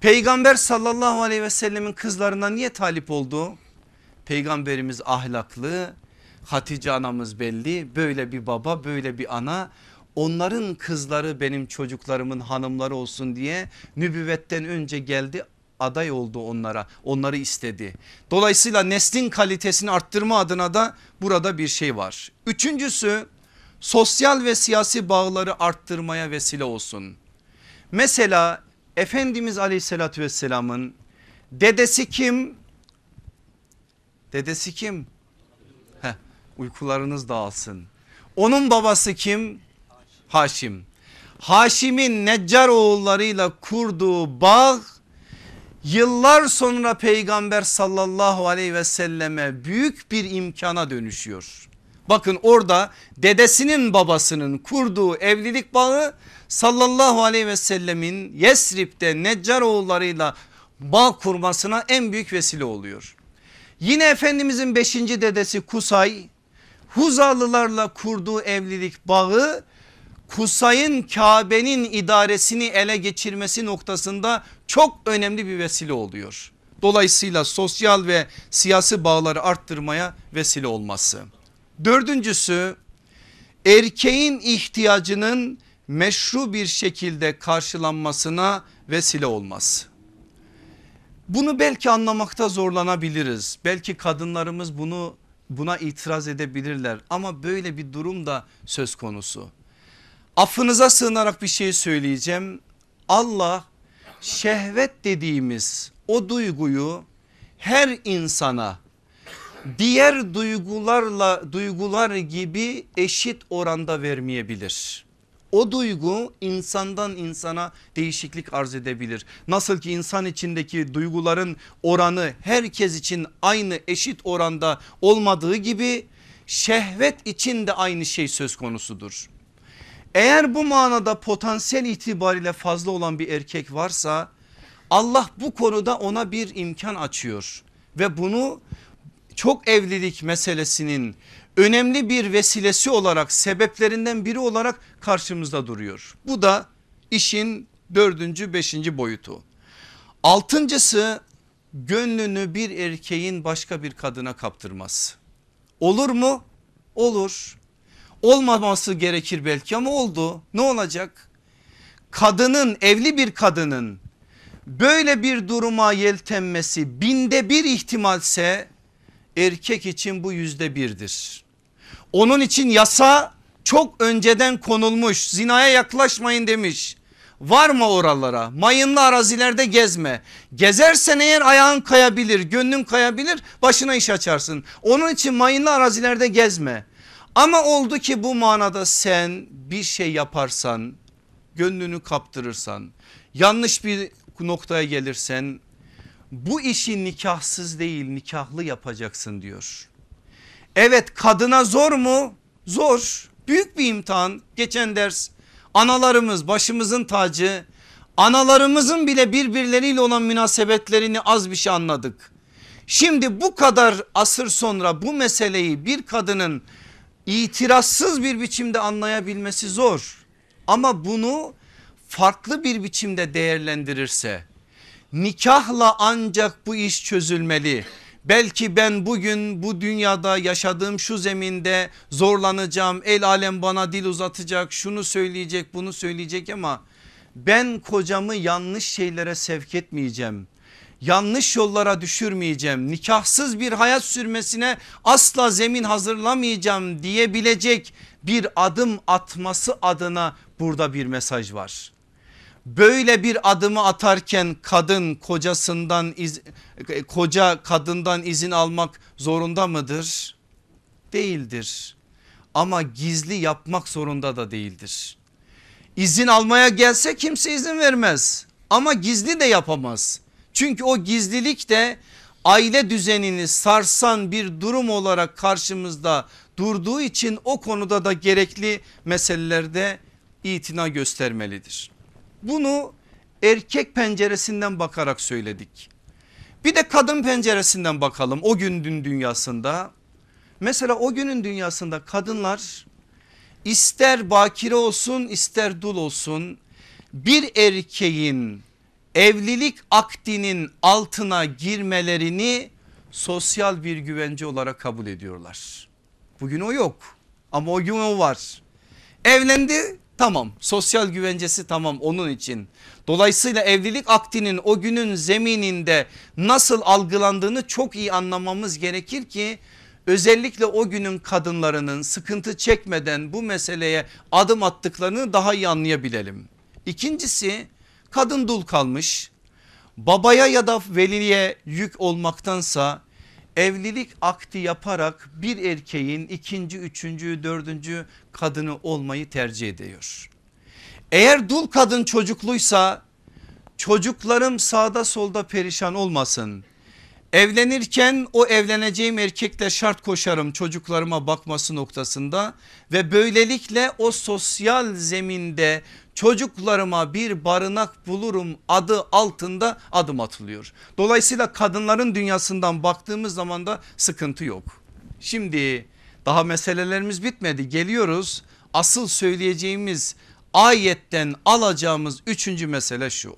peygamber sallallahu aleyhi ve sellemin kızlarına niye talip oldu? Peygamberimiz ahlaklı Hatice anamız belli böyle bir baba böyle bir ana onların kızları benim çocuklarımın hanımları olsun diye nübüvvetten önce geldi aday oldu onlara onları istedi. Dolayısıyla neslin kalitesini arttırma adına da burada bir şey var. Üçüncüsü sosyal ve siyasi bağları arttırmaya vesile olsun. Mesela Efendimiz aleyhissalatü vesselamın dedesi kim? Dedesi kim? Heh, uykularınız dağılsın. Onun babası kim? Haşim. Haşim'in Neccar oğullarıyla kurduğu bağ yıllar sonra peygamber sallallahu aleyhi ve selleme büyük bir imkana dönüşüyor. Bakın orada dedesinin babasının kurduğu evlilik bağı sallallahu aleyhi ve sellemin Yesrib'de Neccar oğullarıyla bağ kurmasına en büyük vesile oluyor. Yine Efendimizin beşinci dedesi Kusay Huzalılarla kurduğu evlilik bağı Kusay'ın Kabe'nin idaresini ele geçirmesi noktasında çok önemli bir vesile oluyor. Dolayısıyla sosyal ve siyasi bağları arttırmaya vesile olması. Dördüncüsü erkeğin ihtiyacının meşru bir şekilde karşılanmasına vesile olması. Bunu belki anlamakta zorlanabiliriz. Belki kadınlarımız bunu buna itiraz edebilirler ama böyle bir durum da söz konusu. Affınıza sığınarak bir şey söyleyeceğim. Allah şehvet dediğimiz o duyguyu her insana diğer duygularla duygular gibi eşit oranda vermeyebilir. O duygu insandan insana değişiklik arz edebilir. Nasıl ki insan içindeki duyguların oranı herkes için aynı eşit oranda olmadığı gibi şehvet için de aynı şey söz konusudur. Eğer bu manada potansiyel itibariyle fazla olan bir erkek varsa Allah bu konuda ona bir imkan açıyor ve bunu çok evlilik meselesinin önemli bir vesilesi olarak sebeplerinden biri olarak karşımızda duruyor. Bu da işin dördüncü beşinci boyutu. Altıncısı gönlünü bir erkeğin başka bir kadına kaptırması. Olur mu? Olur. Olmaması gerekir belki ama oldu. Ne olacak? Kadının evli bir kadının böyle bir duruma yeltenmesi binde bir ihtimalse erkek için bu yüzde birdir. Onun için yasa çok önceden konulmuş zinaya yaklaşmayın demiş. Varma oralara mayınlı arazilerde gezme. Gezersen eğer ayağın kayabilir gönlün kayabilir başına iş açarsın. Onun için mayınlı arazilerde gezme. Ama oldu ki bu manada sen bir şey yaparsan gönlünü kaptırırsan yanlış bir noktaya gelirsen bu işi nikahsız değil nikahlı yapacaksın diyor. Evet kadına zor mu? Zor. Büyük bir imtihan. Geçen ders analarımız başımızın tacı. Analarımızın bile birbirleriyle olan münasebetlerini az bir şey anladık. Şimdi bu kadar asır sonra bu meseleyi bir kadının itirazsız bir biçimde anlayabilmesi zor. Ama bunu farklı bir biçimde değerlendirirse Nikahla ancak bu iş çözülmeli. Belki ben bugün bu dünyada yaşadığım şu zeminde zorlanacağım. El alem bana dil uzatacak şunu söyleyecek bunu söyleyecek ama ben kocamı yanlış şeylere sevk etmeyeceğim. Yanlış yollara düşürmeyeceğim. Nikahsız bir hayat sürmesine asla zemin hazırlamayacağım diyebilecek bir adım atması adına burada bir mesaj var. Böyle bir adımı atarken kadın kocasından iz, koca kadından izin almak zorunda mıdır? Değildir. Ama gizli yapmak zorunda da değildir. İzin almaya gelse kimse izin vermez ama gizli de yapamaz. Çünkü o gizlilik de aile düzenini sarsan bir durum olarak karşımızda durduğu için o konuda da gerekli meselelerde itina göstermelidir. Bunu erkek penceresinden bakarak söyledik. Bir de kadın penceresinden bakalım o günün dünyasında. Mesela o günün dünyasında kadınlar ister bakire olsun ister dul olsun bir erkeğin evlilik akdinin altına girmelerini sosyal bir güvence olarak kabul ediyorlar. Bugün o yok ama o gün o var. Evlendi tamam sosyal güvencesi tamam onun için. Dolayısıyla evlilik akdinin o günün zemininde nasıl algılandığını çok iyi anlamamız gerekir ki özellikle o günün kadınlarının sıkıntı çekmeden bu meseleye adım attıklarını daha iyi anlayabilelim. İkincisi kadın dul kalmış babaya ya da veliye yük olmaktansa evlilik akti yaparak bir erkeğin ikinci, üçüncü, dördüncü kadını olmayı tercih ediyor. Eğer dul kadın çocukluysa çocuklarım sağda solda perişan olmasın. Evlenirken o evleneceğim erkekle şart koşarım çocuklarıma bakması noktasında ve böylelikle o sosyal zeminde çocuklarıma bir barınak bulurum adı altında adım atılıyor. Dolayısıyla kadınların dünyasından baktığımız zaman da sıkıntı yok. Şimdi daha meselelerimiz bitmedi geliyoruz asıl söyleyeceğimiz ayetten alacağımız üçüncü mesele şu.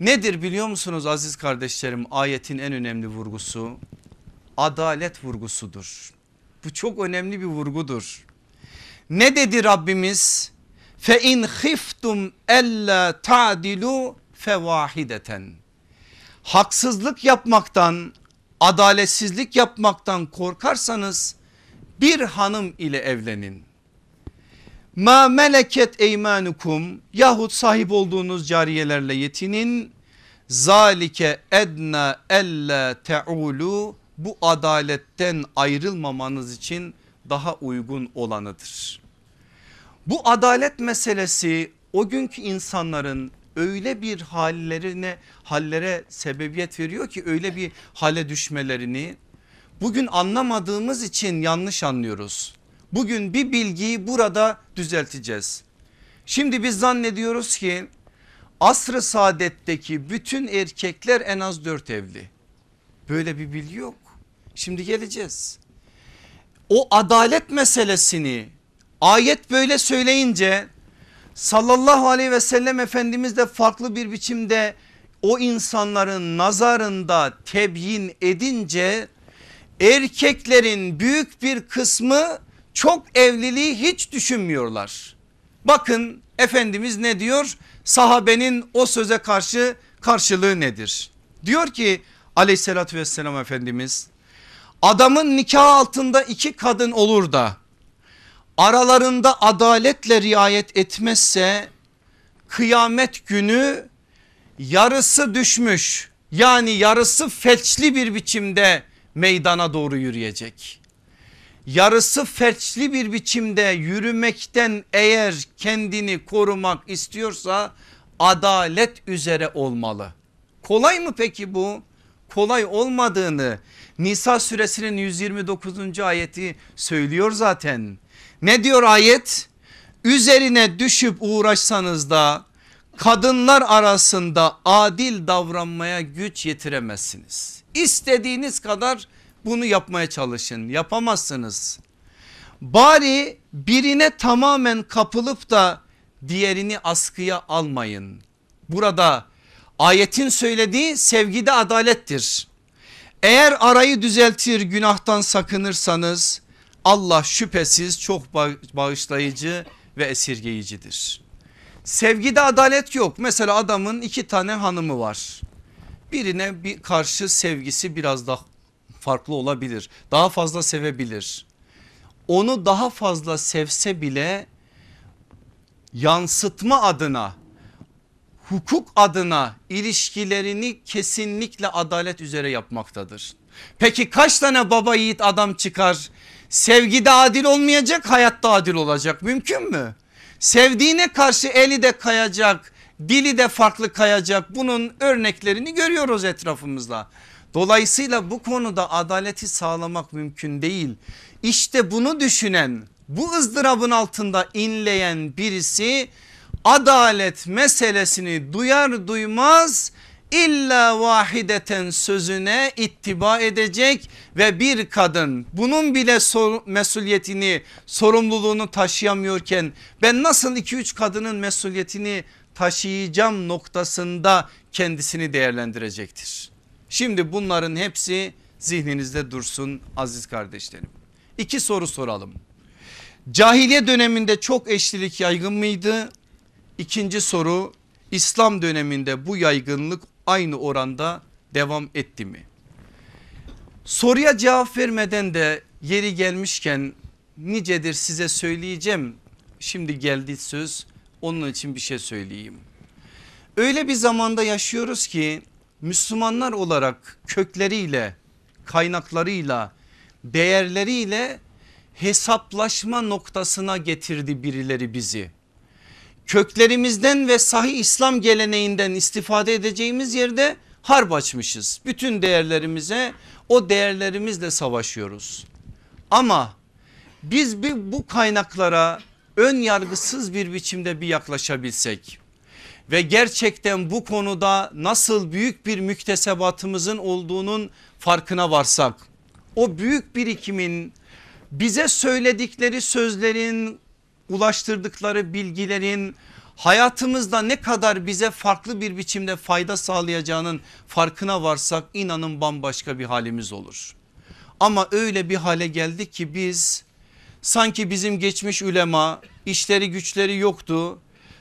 Nedir biliyor musunuz aziz kardeşlerim ayetin en önemli vurgusu? Adalet vurgusudur. Bu çok önemli bir vurgudur. Ne dedi Rabbimiz? Fe in khiftum ella ta'dilu fevahideten. Haksızlık yapmaktan, adaletsizlik yapmaktan korkarsanız bir hanım ile evlenin. Ma meleket eymanukum yahut sahip olduğunuz cariyelerle yetinin. Zalike edna ella teulu bu adaletten ayrılmamanız için daha uygun olanıdır. Bu adalet meselesi o günkü insanların öyle bir hallerine hallere sebebiyet veriyor ki öyle bir hale düşmelerini bugün anlamadığımız için yanlış anlıyoruz. Bugün bir bilgiyi burada düzelteceğiz. Şimdi biz zannediyoruz ki asr-ı saadetteki bütün erkekler en az dört evli. Böyle bir bilgi yok. Şimdi geleceğiz. O adalet meselesini ayet böyle söyleyince sallallahu aleyhi ve sellem efendimiz de farklı bir biçimde o insanların nazarında tebyin edince erkeklerin büyük bir kısmı çok evliliği hiç düşünmüyorlar. Bakın Efendimiz ne diyor? Sahabenin o söze karşı karşılığı nedir? Diyor ki aleyhissalatü vesselam Efendimiz adamın nikah altında iki kadın olur da aralarında adaletle riayet etmezse kıyamet günü yarısı düşmüş yani yarısı felçli bir biçimde meydana doğru yürüyecek yarısı felçli bir biçimde yürümekten eğer kendini korumak istiyorsa adalet üzere olmalı. Kolay mı peki bu? Kolay olmadığını Nisa suresinin 129. ayeti söylüyor zaten. Ne diyor ayet? Üzerine düşüp uğraşsanız da kadınlar arasında adil davranmaya güç yetiremezsiniz. İstediğiniz kadar bunu yapmaya çalışın yapamazsınız. Bari birine tamamen kapılıp da diğerini askıya almayın. Burada Ayetin söylediği sevgide adalettir. Eğer arayı düzeltir günahtan sakınırsanız Allah şüphesiz çok bağışlayıcı ve esirgeyicidir. Sevgide adalet yok. Mesela adamın iki tane hanımı var. Birine bir karşı sevgisi biraz daha farklı olabilir. Daha fazla sevebilir. Onu daha fazla sevse bile yansıtma adına hukuk adına ilişkilerini kesinlikle adalet üzere yapmaktadır. Peki kaç tane baba yiğit adam çıkar? Sevgide adil olmayacak hayatta adil olacak mümkün mü? Sevdiğine karşı eli de kayacak dili de farklı kayacak bunun örneklerini görüyoruz etrafımızda. Dolayısıyla bu konuda adaleti sağlamak mümkün değil. İşte bunu düşünen bu ızdırabın altında inleyen birisi adalet meselesini duyar duymaz illa vahideten sözüne ittiba edecek ve bir kadın bunun bile sor, mesuliyetini sorumluluğunu taşıyamıyorken ben nasıl 2-3 kadının mesuliyetini taşıyacağım noktasında kendisini değerlendirecektir. Şimdi bunların hepsi zihninizde dursun aziz kardeşlerim. İki soru soralım. Cahiliye döneminde çok eşlilik yaygın mıydı? İkinci soru İslam döneminde bu yaygınlık aynı oranda devam etti mi? Soruya cevap vermeden de yeri gelmişken nicedir size söyleyeceğim. Şimdi geldi söz onun için bir şey söyleyeyim. Öyle bir zamanda yaşıyoruz ki Müslümanlar olarak kökleriyle, kaynaklarıyla, değerleriyle hesaplaşma noktasına getirdi birileri bizi. Köklerimizden ve sahih İslam geleneğinden istifade edeceğimiz yerde harp açmışız. Bütün değerlerimize o değerlerimizle savaşıyoruz. Ama biz bu kaynaklara ön yargısız bir biçimde bir yaklaşabilsek ve gerçekten bu konuda nasıl büyük bir müktesebatımızın olduğunun farkına varsak o büyük birikimin bize söyledikleri sözlerin ulaştırdıkları bilgilerin hayatımızda ne kadar bize farklı bir biçimde fayda sağlayacağının farkına varsak inanın bambaşka bir halimiz olur. Ama öyle bir hale geldik ki biz sanki bizim geçmiş ulema işleri güçleri yoktu.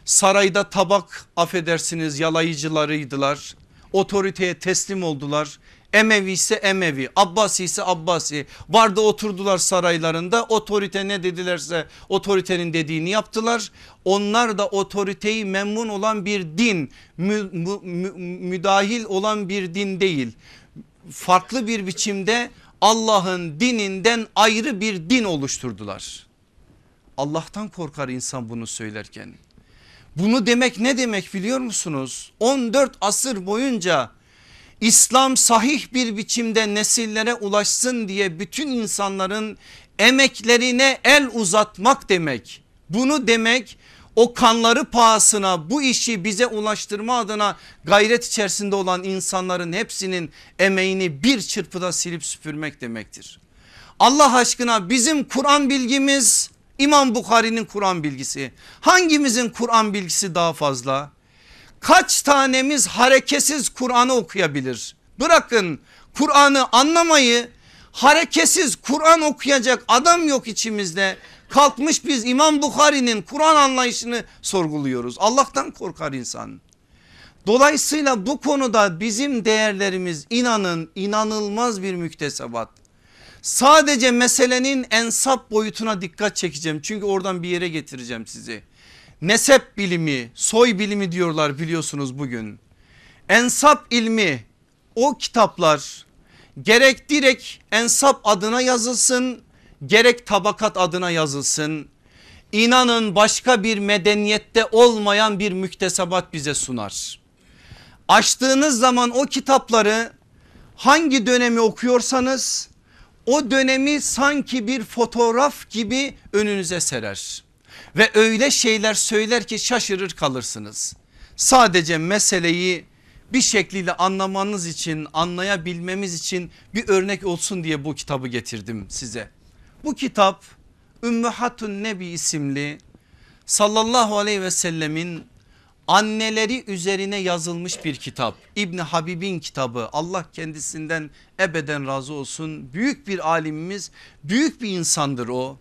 Sarayda tabak affedersiniz yalayıcılarıydılar. Otoriteye teslim oldular. Emevi ise Emevi, Abbasi ise Abbasi. Vardı oturdular saraylarında otorite ne dedilerse otoritenin dediğini yaptılar. Onlar da otoriteyi memnun olan bir din, mü, mü, mü, müdahil olan bir din değil. Farklı bir biçimde Allah'ın dininden ayrı bir din oluşturdular. Allah'tan korkar insan bunu söylerken. Bunu demek ne demek biliyor musunuz? 14 asır boyunca İslam sahih bir biçimde nesillere ulaşsın diye bütün insanların emeklerine el uzatmak demek. Bunu demek o kanları pahasına bu işi bize ulaştırma adına gayret içerisinde olan insanların hepsinin emeğini bir çırpıda silip süpürmek demektir. Allah aşkına bizim Kur'an bilgimiz İmam Bukhari'nin Kur'an bilgisi hangimizin Kur'an bilgisi daha fazla? Kaç tanemiz hareketsiz Kur'an'ı okuyabilir? Bırakın Kur'an'ı anlamayı hareketsiz Kur'an okuyacak adam yok içimizde. Kalkmış biz İmam Bukhari'nin Kur'an anlayışını sorguluyoruz. Allah'tan korkar insan. Dolayısıyla bu konuda bizim değerlerimiz inanın inanılmaz bir müktesebat. Sadece meselenin ensap boyutuna dikkat çekeceğim. Çünkü oradan bir yere getireceğim sizi. Nesep bilimi, soy bilimi diyorlar biliyorsunuz bugün. Ensap ilmi o kitaplar gerek direkt ensap adına yazılsın gerek tabakat adına yazılsın. İnanın başka bir medeniyette olmayan bir müktesebat bize sunar. Açtığınız zaman o kitapları hangi dönemi okuyorsanız o dönemi sanki bir fotoğraf gibi önünüze serer. Ve öyle şeyler söyler ki şaşırır kalırsınız. Sadece meseleyi bir şekliyle anlamanız için anlayabilmemiz için bir örnek olsun diye bu kitabı getirdim size. Bu kitap Ümmühatun Nebi isimli sallallahu aleyhi ve sellemin anneleri üzerine yazılmış bir kitap. İbni Habib'in kitabı Allah kendisinden ebeden razı olsun. Büyük bir alimimiz büyük bir insandır o.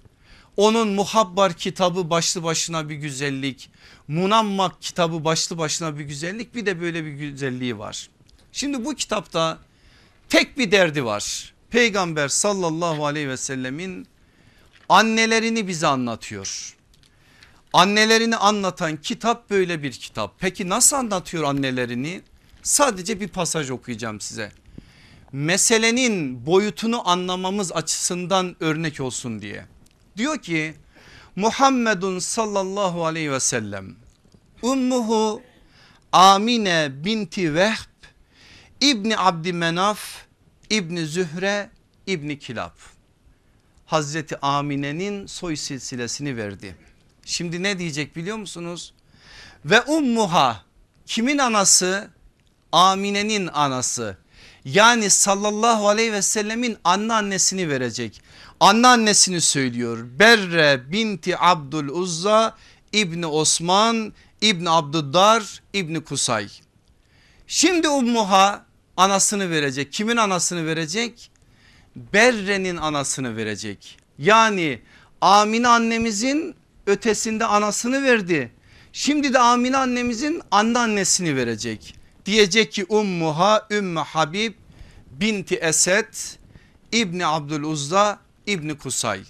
Onun Muhabbar kitabı başlı başına bir güzellik. Munammak kitabı başlı başına bir güzellik bir de böyle bir güzelliği var. Şimdi bu kitapta tek bir derdi var. Peygamber sallallahu aleyhi ve sellemin annelerini bize anlatıyor. Annelerini anlatan kitap böyle bir kitap. Peki nasıl anlatıyor annelerini? Sadece bir pasaj okuyacağım size. Meselenin boyutunu anlamamız açısından örnek olsun diye. Diyor ki Muhammedun sallallahu aleyhi ve sellem Ummuhu Amine binti Vehb İbni Abdümenaf İbni Zühre İbni Kilab Hazreti Amine'nin soy silsilesini verdi. Şimdi ne diyecek biliyor musunuz? Ve ummuha kimin anası? Amine'nin anası. Yani sallallahu aleyhi ve sellemin anneannesini verecek. Anneannesini söylüyor. Berre binti Abdul Uzza İbni Osman İbni Abduddar İbni Kusay. Şimdi ummuha anasını verecek. Kimin anasını verecek? Berre'nin anasını verecek. Yani Amine annemizin ötesinde anasını verdi. Şimdi de Amine annemizin anneannesini verecek. Diyecek ki ummuha Ümmü Habib binti Esed İbni Abdüluzza İbni Kusay.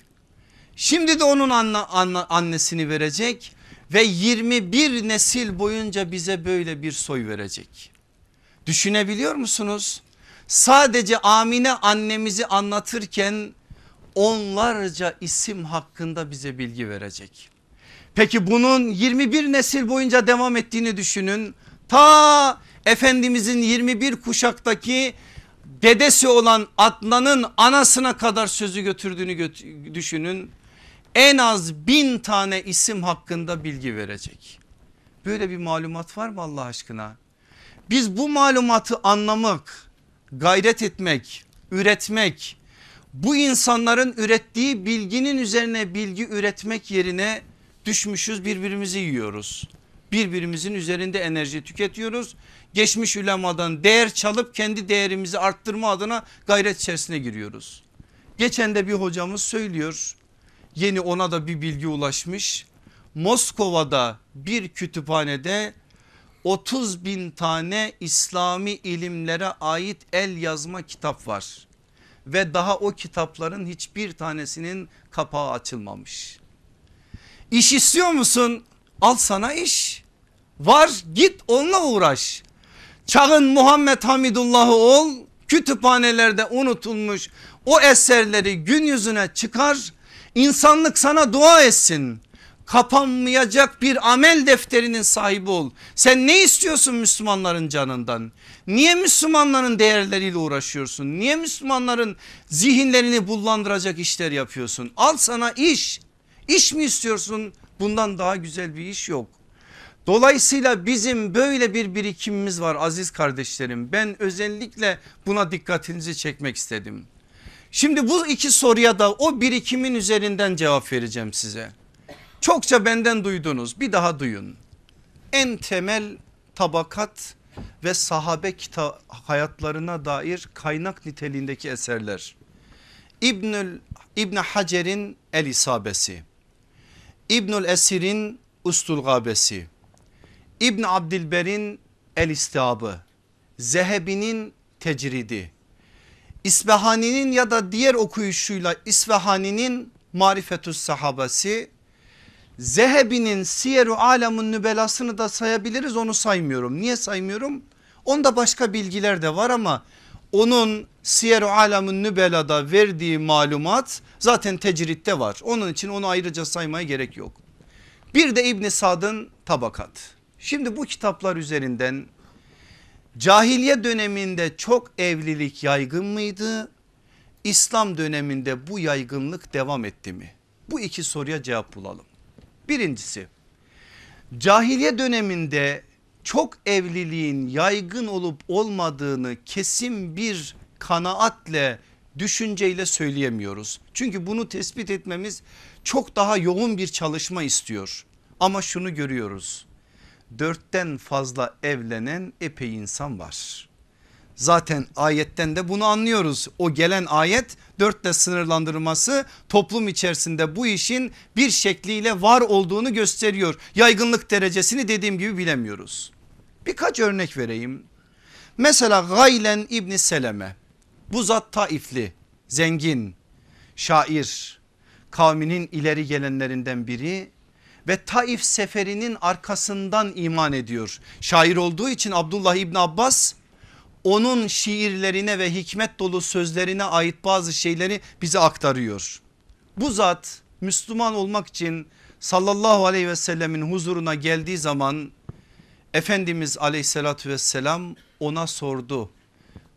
Şimdi de onun anne, anne, annesini verecek ve 21 nesil boyunca bize böyle bir soy verecek. Düşünebiliyor musunuz? Sadece Amine annemizi anlatırken onlarca isim hakkında bize bilgi verecek. Peki bunun 21 nesil boyunca devam ettiğini düşünün. Ta Efendimizin 21 kuşaktaki dedesi olan Adnan'ın anasına kadar sözü götürdüğünü göt düşünün. En az bin tane isim hakkında bilgi verecek. Böyle bir malumat var mı Allah aşkına? Biz bu malumatı anlamak, gayret etmek, üretmek, bu insanların ürettiği bilginin üzerine bilgi üretmek yerine düşmüşüz birbirimizi yiyoruz. Birbirimizin üzerinde enerji tüketiyoruz. Geçmiş ulemadan değer çalıp kendi değerimizi arttırma adına gayret içerisine giriyoruz. Geçen de bir hocamız söylüyor yeni ona da bir bilgi ulaşmış. Moskova'da bir kütüphanede 30 bin tane İslami ilimlere ait el yazma kitap var. Ve daha o kitapların hiçbir tanesinin kapağı açılmamış. İş istiyor musun? Al sana iş. Var git onunla uğraş. Çağın Muhammed Hamidullah'ı ol. Kütüphanelerde unutulmuş o eserleri gün yüzüne çıkar. İnsanlık sana dua etsin. Kapanmayacak bir amel defterinin sahibi ol. Sen ne istiyorsun Müslümanların canından? Niye Müslümanların değerleriyle uğraşıyorsun? Niye Müslümanların zihinlerini bullandıracak işler yapıyorsun? Al sana iş. İş mi istiyorsun? Bundan daha güzel bir iş yok. Dolayısıyla bizim böyle bir birikimimiz var aziz kardeşlerim. Ben özellikle buna dikkatinizi çekmek istedim. Şimdi bu iki soruya da o birikimin üzerinden cevap vereceğim size. Çokça benden duydunuz bir daha duyun. En temel tabakat ve sahabe hayatlarına dair kaynak niteliğindeki eserler. İbnül İbn Hacer'in El İsabesi. İbnül Esir'in Ustul Gabesi. İbn Abdilber'in El İstiabı. Zehebi'nin Tecridi. İsbahani'nin ya da diğer okuyuşuyla İsbahani'nin Marifetüs Sahabesi. Zehebi'nin Siyer-u Alam'ın nübelasını da sayabiliriz onu saymıyorum. Niye saymıyorum? Onda başka bilgiler de var ama onun Siyer-u Alam'ın nübelada verdiği malumat zaten tecritte var. Onun için onu ayrıca saymaya gerek yok. Bir de İbn Sad'ın tabakat. Şimdi bu kitaplar üzerinden cahiliye döneminde çok evlilik yaygın mıydı? İslam döneminde bu yaygınlık devam etti mi? Bu iki soruya cevap bulalım. Birincisi cahiliye döneminde çok evliliğin yaygın olup olmadığını kesin bir kanaatle düşünceyle söyleyemiyoruz. Çünkü bunu tespit etmemiz çok daha yoğun bir çalışma istiyor. Ama şunu görüyoruz. dörtten fazla evlenen epey insan var. Zaten ayetten de bunu anlıyoruz. O gelen ayet dörtle sınırlandırılması toplum içerisinde bu işin bir şekliyle var olduğunu gösteriyor. Yaygınlık derecesini dediğim gibi bilemiyoruz. Birkaç örnek vereyim. Mesela Gaylen İbni Seleme bu zat Taifli zengin şair kavminin ileri gelenlerinden biri ve Taif seferinin arkasından iman ediyor. Şair olduğu için Abdullah İbni Abbas onun şiirlerine ve hikmet dolu sözlerine ait bazı şeyleri bize aktarıyor. Bu zat Müslüman olmak için sallallahu aleyhi ve sellemin huzuruna geldiği zaman Efendimiz aleyhissalatü vesselam ona sordu.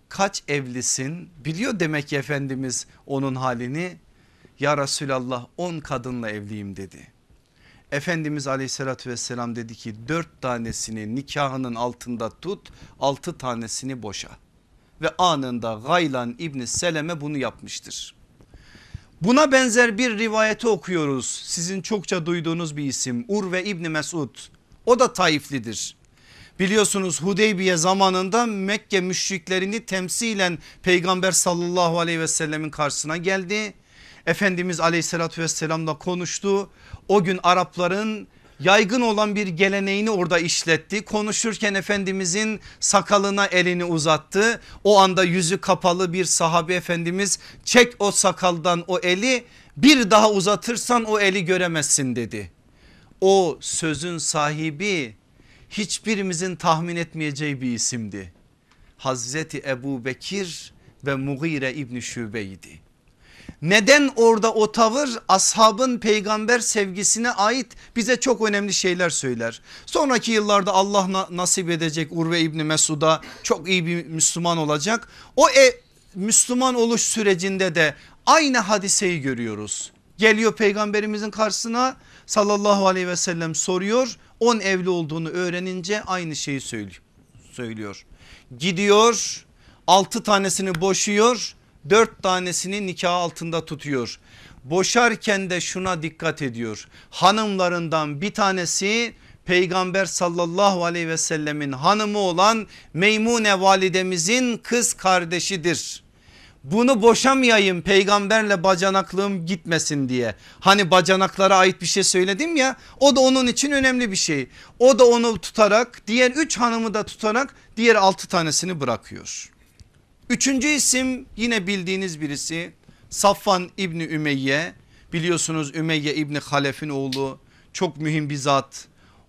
Kaç evlisin? Biliyor demek ki Efendimiz onun halini. Ya Resulallah 10 kadınla evliyim dedi. Efendimiz aleyhissalatü vesselam dedi ki dört tanesini nikahının altında tut altı tanesini boşa. Ve anında Gaylan İbni Seleme bunu yapmıştır. Buna benzer bir rivayeti okuyoruz. Sizin çokça duyduğunuz bir isim Urve İbni Mesud. O da Taiflidir. Biliyorsunuz Hudeybiye zamanında Mekke müşriklerini temsilen peygamber sallallahu aleyhi ve sellemin karşısına geldi. Efendimiz aleyhissalatü vesselamla konuştu. O gün Arapların yaygın olan bir geleneğini orada işletti. Konuşurken Efendimizin sakalına elini uzattı. O anda yüzü kapalı bir sahabe efendimiz çek o sakaldan o eli bir daha uzatırsan o eli göremezsin dedi. O sözün sahibi hiçbirimizin tahmin etmeyeceği bir isimdi. Hazreti Ebu Bekir ve Mugire İbni Şube'ydi. Neden orada o tavır ashabın peygamber sevgisine ait bize çok önemli şeyler söyler. Sonraki yıllarda Allah nasip edecek Urve İbni Mesud'a çok iyi bir Müslüman olacak. O e, Müslüman oluş sürecinde de aynı hadiseyi görüyoruz. Geliyor peygamberimizin karşısına sallallahu aleyhi ve sellem soruyor. 10 evli olduğunu öğrenince aynı şeyi söylüyor. Gidiyor 6 tanesini boşuyor dört tanesini nikah altında tutuyor. Boşarken de şuna dikkat ediyor. Hanımlarından bir tanesi peygamber sallallahu aleyhi ve sellemin hanımı olan Meymune validemizin kız kardeşidir. Bunu boşamayayım peygamberle bacanaklığım gitmesin diye. Hani bacanaklara ait bir şey söyledim ya o da onun için önemli bir şey. O da onu tutarak diğer üç hanımı da tutarak diğer altı tanesini bırakıyor. Üçüncü isim yine bildiğiniz birisi Safvan İbni Ümeyye biliyorsunuz Ümeyye İbni Halef'in oğlu çok mühim bir zat.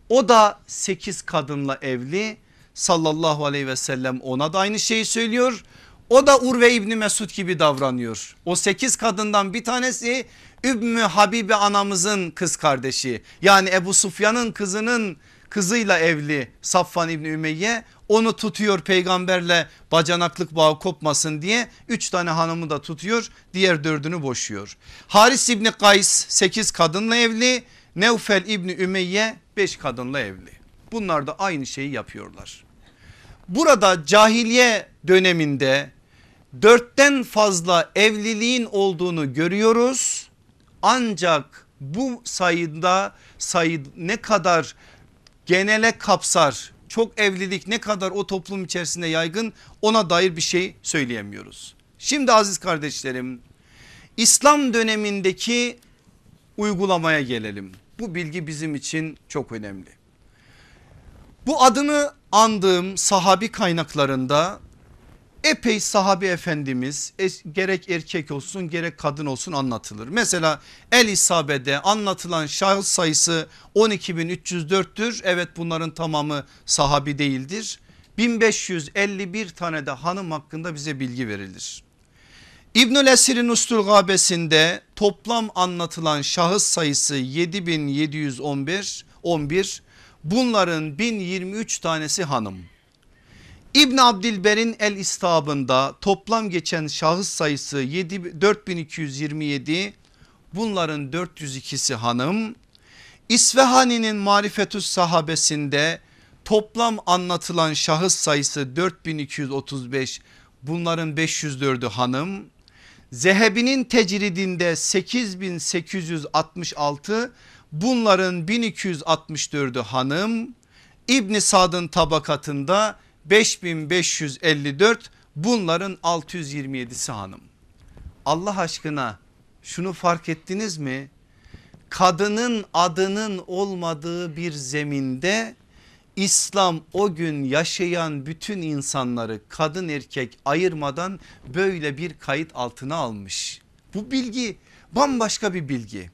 O da sekiz kadınla evli sallallahu aleyhi ve sellem ona da aynı şeyi söylüyor. O da Urve İbni Mesud gibi davranıyor. O sekiz kadından bir tanesi Ümmü Habibe anamızın kız kardeşi. Yani Ebu Sufyan'ın kızının kızıyla evli Safvan İbni Ümeyye onu tutuyor peygamberle bacanaklık bağı kopmasın diye 3 tane hanımı da tutuyor diğer dördünü boşuyor. Haris İbni Kays 8 kadınla evli Nevfel İbni Ümeyye 5 kadınla evli. Bunlar da aynı şeyi yapıyorlar. Burada cahiliye döneminde dörtten fazla evliliğin olduğunu görüyoruz. Ancak bu sayıda sayı ne kadar genele kapsar çok evlilik ne kadar o toplum içerisinde yaygın ona dair bir şey söyleyemiyoruz. Şimdi aziz kardeşlerim İslam dönemindeki uygulamaya gelelim. Bu bilgi bizim için çok önemli. Bu adını andığım sahabi kaynaklarında epey sahabi efendimiz gerek erkek olsun gerek kadın olsun anlatılır. Mesela El İsabe'de anlatılan şahıs sayısı 12.304'tür. Evet bunların tamamı sahabi değildir. 1551 tane de hanım hakkında bize bilgi verilir. İbnül Esir'in Ustul Gabesi'nde toplam anlatılan şahıs sayısı 7711 11 bunların 1023 tanesi hanım. İbn Abdilber'in El İstabında toplam geçen şahıs sayısı 7, 4227 bunların 402'si hanım. İsvehani'nin Marifetüs sahabesinde toplam anlatılan şahıs sayısı 4235 bunların 504'ü hanım. Zehebi'nin tecridinde 8866 bunların 1264'ü hanım. İbn Sad'ın tabakatında 5554 bunların 627'si hanım. Allah aşkına şunu fark ettiniz mi? Kadının adının olmadığı bir zeminde İslam o gün yaşayan bütün insanları kadın erkek ayırmadan böyle bir kayıt altına almış. Bu bilgi bambaşka bir bilgi.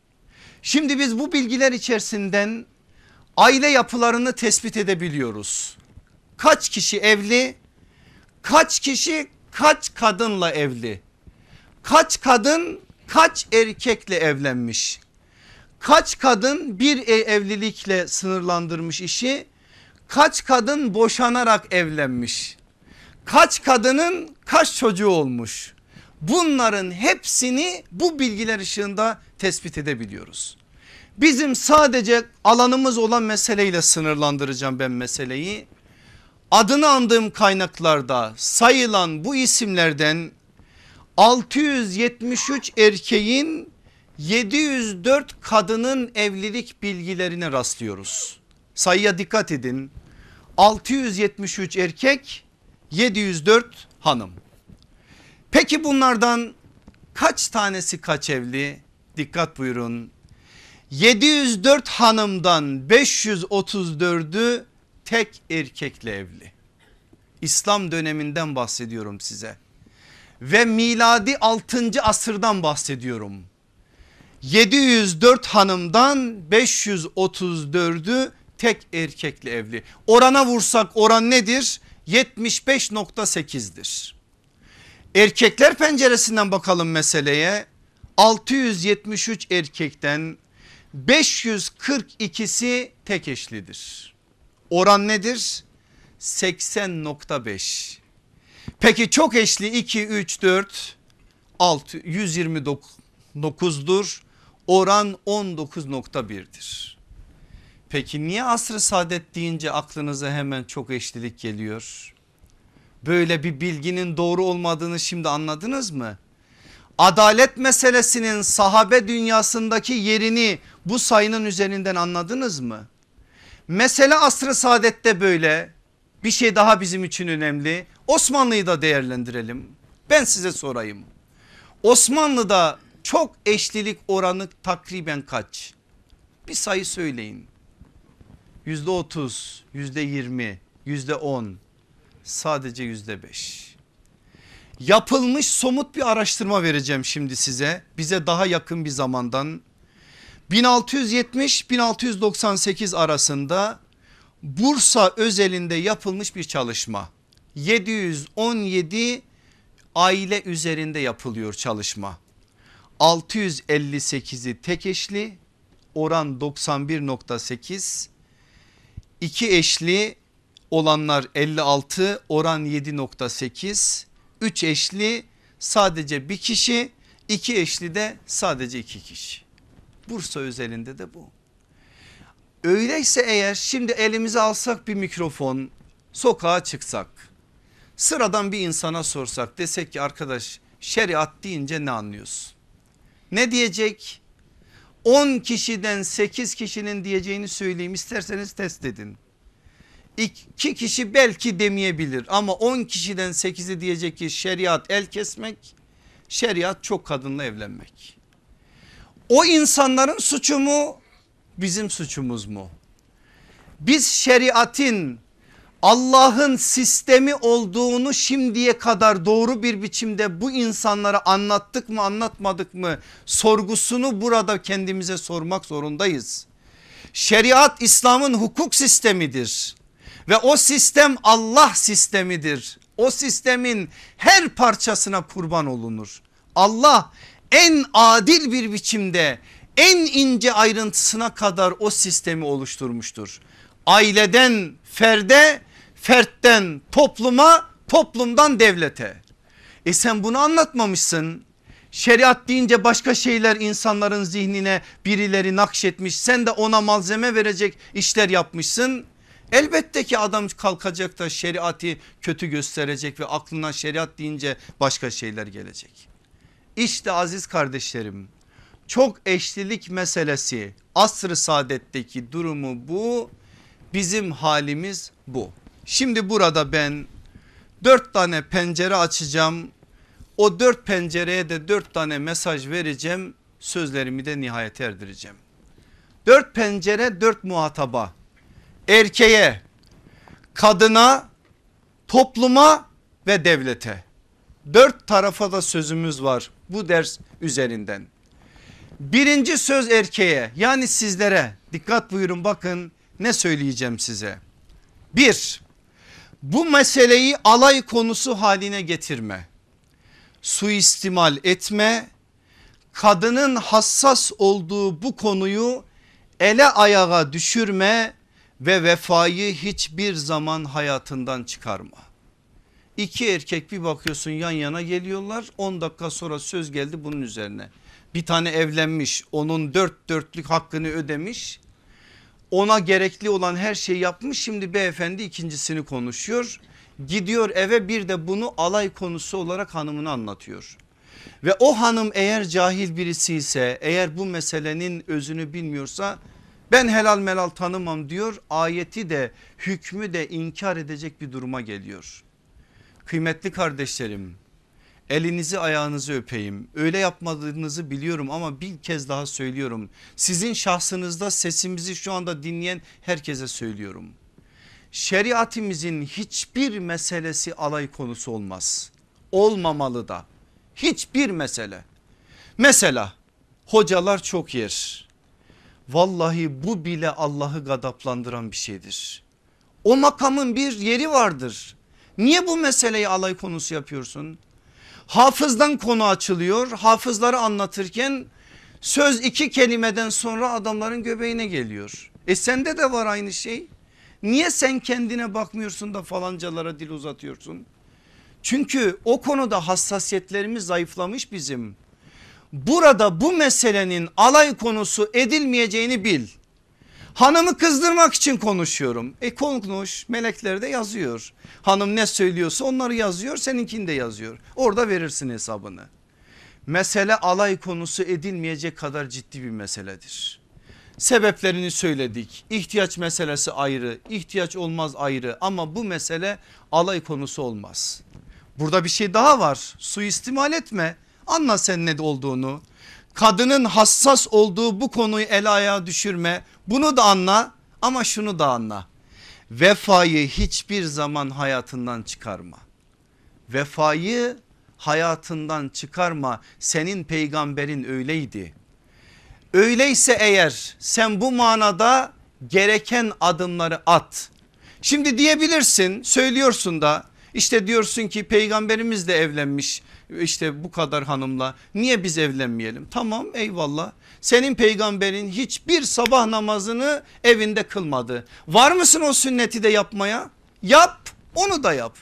Şimdi biz bu bilgiler içerisinden aile yapılarını tespit edebiliyoruz. Kaç kişi evli? Kaç kişi kaç kadınla evli? Kaç kadın kaç erkekle evlenmiş? Kaç kadın bir evlilikle sınırlandırmış işi? Kaç kadın boşanarak evlenmiş? Kaç kadının kaç çocuğu olmuş? Bunların hepsini bu bilgiler ışığında tespit edebiliyoruz. Bizim sadece alanımız olan meseleyle sınırlandıracağım ben meseleyi. Adını andığım kaynaklarda sayılan bu isimlerden 673 erkeğin 704 kadının evlilik bilgilerine rastlıyoruz. Sayıya dikkat edin. 673 erkek 704 hanım. Peki bunlardan kaç tanesi kaç evli? Dikkat buyurun. 704 hanımdan 534'ü tek erkekle evli. İslam döneminden bahsediyorum size. Ve miladi 6. asırdan bahsediyorum. 704 hanımdan 534'ü tek erkekle evli. Orana vursak oran nedir? 75.8'dir. Erkekler penceresinden bakalım meseleye. 673 erkekten 542'si tek eşlidir. Oran nedir? 80.5. Peki çok eşli 2, 3, 4, 6, 129'dur. Oran 19.1'dir. Peki niye asr-ı saadet deyince aklınıza hemen çok eşlilik geliyor? Böyle bir bilginin doğru olmadığını şimdi anladınız mı? Adalet meselesinin sahabe dünyasındaki yerini bu sayının üzerinden anladınız mı? Mesele asr-ı saadette böyle bir şey daha bizim için önemli. Osmanlı'yı da değerlendirelim. Ben size sorayım. Osmanlı'da çok eşlilik oranı takriben kaç? Bir sayı söyleyin. Yüzde otuz, yüzde yirmi, yüzde on, sadece yüzde beş. Yapılmış somut bir araştırma vereceğim şimdi size. Bize daha yakın bir zamandan. 1670-1698 arasında Bursa özelinde yapılmış bir çalışma. 717 aile üzerinde yapılıyor çalışma. 658'i tek eşli oran 91.8 iki eşli olanlar 56 oran 7.8 3 eşli sadece bir kişi iki eşli de sadece iki kişi. Bursa özelinde de bu. Öyleyse eğer şimdi elimize alsak bir mikrofon sokağa çıksak sıradan bir insana sorsak desek ki arkadaş şeriat deyince ne anlıyorsun? Ne diyecek? 10 kişiden 8 kişinin diyeceğini söyleyeyim isterseniz test edin. 2 kişi belki demeyebilir ama 10 kişiden 8'i diyecek ki şeriat el kesmek şeriat çok kadınla evlenmek. O insanların suçu mu bizim suçumuz mu? Biz şeriatin Allah'ın sistemi olduğunu şimdiye kadar doğru bir biçimde bu insanlara anlattık mı anlatmadık mı sorgusunu burada kendimize sormak zorundayız. Şeriat İslam'ın hukuk sistemidir ve o sistem Allah sistemidir. O sistemin her parçasına kurban olunur. Allah en adil bir biçimde en ince ayrıntısına kadar o sistemi oluşturmuştur. Aileden ferde fertten topluma toplumdan devlete. E sen bunu anlatmamışsın. Şeriat deyince başka şeyler insanların zihnine birileri nakşetmiş. Sen de ona malzeme verecek işler yapmışsın. Elbette ki adam kalkacak da şeriatı kötü gösterecek ve aklına şeriat deyince başka şeyler gelecek. İşte aziz kardeşlerim çok eşlilik meselesi asr-ı saadetteki durumu bu Bizim halimiz bu. Şimdi burada ben dört tane pencere açacağım. O dört pencereye de dört tane mesaj vereceğim. Sözlerimi de nihayet erdireceğim. Dört pencere dört muhataba. Erkeğe, kadına, topluma ve devlete. Dört tarafa da sözümüz var bu ders üzerinden. Birinci söz erkeğe yani sizlere dikkat buyurun bakın ne söyleyeceğim size. Bir bu meseleyi alay konusu haline getirme. Suistimal etme. Kadının hassas olduğu bu konuyu ele ayağa düşürme ve vefayı hiçbir zaman hayatından çıkarma. İki erkek bir bakıyorsun yan yana geliyorlar 10 dakika sonra söz geldi bunun üzerine. Bir tane evlenmiş onun dört dörtlük hakkını ödemiş ona gerekli olan her şeyi yapmış şimdi beyefendi ikincisini konuşuyor. Gidiyor eve bir de bunu alay konusu olarak hanımına anlatıyor. Ve o hanım eğer cahil birisi ise eğer bu meselenin özünü bilmiyorsa ben helal melal tanımam diyor ayeti de hükmü de inkar edecek bir duruma geliyor. Kıymetli kardeşlerim elinizi ayağınızı öpeyim öyle yapmadığınızı biliyorum ama bir kez daha söylüyorum. Sizin şahsınızda sesimizi şu anda dinleyen herkese söylüyorum. Şeriatimizin hiçbir meselesi alay konusu olmaz. Olmamalı da hiçbir mesele. Mesela hocalar çok yer. Vallahi bu bile Allah'ı gadaplandıran bir şeydir. O makamın bir yeri vardır. Niye bu meseleyi alay konusu yapıyorsun? Hafızdan konu açılıyor. Hafızları anlatırken söz iki kelimeden sonra adamların göbeğine geliyor. E sende de var aynı şey. Niye sen kendine bakmıyorsun da falancalara dil uzatıyorsun? Çünkü o konuda hassasiyetlerimiz zayıflamış bizim. Burada bu meselenin alay konusu edilmeyeceğini bil. Hanımı kızdırmak için konuşuyorum. E konuş melekler de yazıyor. Hanım ne söylüyorsa onları yazıyor seninkini de yazıyor. Orada verirsin hesabını. Mesele alay konusu edilmeyecek kadar ciddi bir meseledir. Sebeplerini söyledik. İhtiyaç meselesi ayrı, ihtiyaç olmaz ayrı ama bu mesele alay konusu olmaz. Burada bir şey daha var. Suistimal etme. Anla sen ne olduğunu. Kadının hassas olduğu bu konuyu el ayağa düşürme. Bunu da anla ama şunu da anla. Vefayı hiçbir zaman hayatından çıkarma. Vefayı hayatından çıkarma. Senin peygamberin öyleydi. Öyleyse eğer sen bu manada gereken adımları at. Şimdi diyebilirsin söylüyorsun da işte diyorsun ki peygamberimiz de evlenmiş işte bu kadar hanımla niye biz evlenmeyelim? Tamam eyvallah senin peygamberin hiçbir sabah namazını evinde kılmadı. Var mısın o sünneti de yapmaya? Yap onu da yap.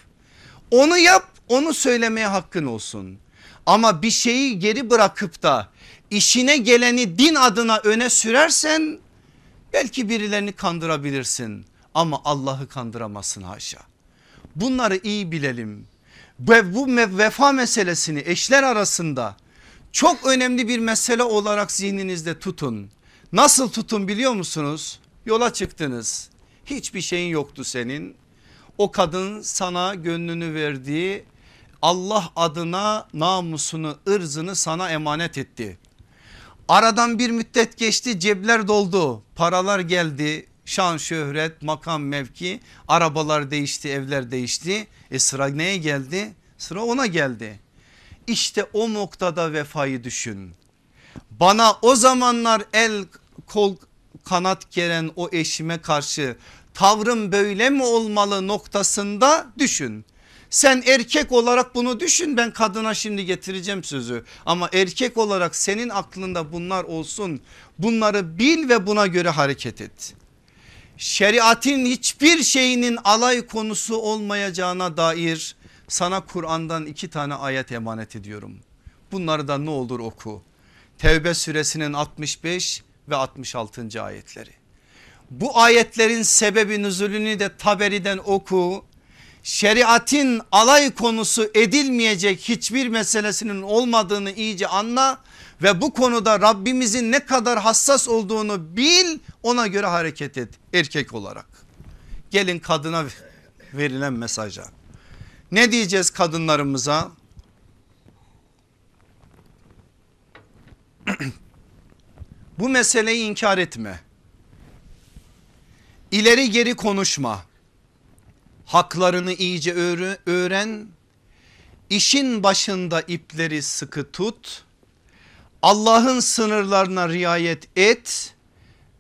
Onu yap onu söylemeye hakkın olsun. Ama bir şeyi geri bırakıp da işine geleni din adına öne sürersen belki birilerini kandırabilirsin ama Allah'ı kandıramazsın haşa. Bunları iyi bilelim ve bu vefa meselesini eşler arasında çok önemli bir mesele olarak zihninizde tutun. Nasıl tutun biliyor musunuz? Yola çıktınız. Hiçbir şeyin yoktu senin. O kadın sana gönlünü verdiği Allah adına namusunu ırzını sana emanet etti. Aradan bir müddet geçti cepler doldu paralar geldi şan şöhret makam mevki arabalar değişti evler değişti. E sıra neye geldi? Sıra ona geldi. İşte o noktada vefayı düşün. Bana o zamanlar el kol kanat geren o eşime karşı tavrım böyle mi olmalı noktasında düşün. Sen erkek olarak bunu düşün ben kadına şimdi getireceğim sözü. Ama erkek olarak senin aklında bunlar olsun bunları bil ve buna göre hareket et şeriatin hiçbir şeyinin alay konusu olmayacağına dair sana Kur'an'dan iki tane ayet emanet ediyorum. Bunları da ne olur oku. Tevbe suresinin 65 ve 66. ayetleri. Bu ayetlerin sebebi nüzulünü de Taberi'den oku. Şeriatin alay konusu edilmeyecek hiçbir meselesinin olmadığını iyice anla ve bu konuda Rabbimizin ne kadar hassas olduğunu bil ona göre hareket et erkek olarak. Gelin kadına verilen mesaja. Ne diyeceğiz kadınlarımıza? Bu meseleyi inkar etme. İleri geri konuşma. Haklarını iyice öğren. İşin başında ipleri sıkı tut. Allah'ın sınırlarına riayet et.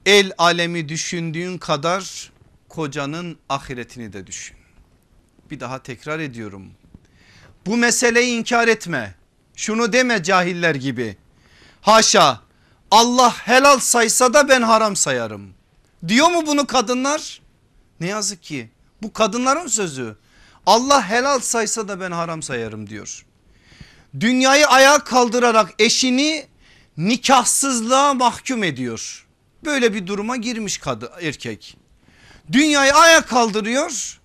El alemi düşündüğün kadar kocanın ahiretini de düşün. Bir daha tekrar ediyorum. Bu meseleyi inkar etme. Şunu deme cahiller gibi. Haşa Allah helal saysa da ben haram sayarım. Diyor mu bunu kadınlar? Ne yazık ki bu kadınların sözü. Allah helal saysa da ben haram sayarım diyor. Dünyayı ayağa kaldırarak eşini nikahsızlığa mahkum ediyor. Böyle bir duruma girmiş kadın erkek. Dünyayı ayağa kaldırıyor.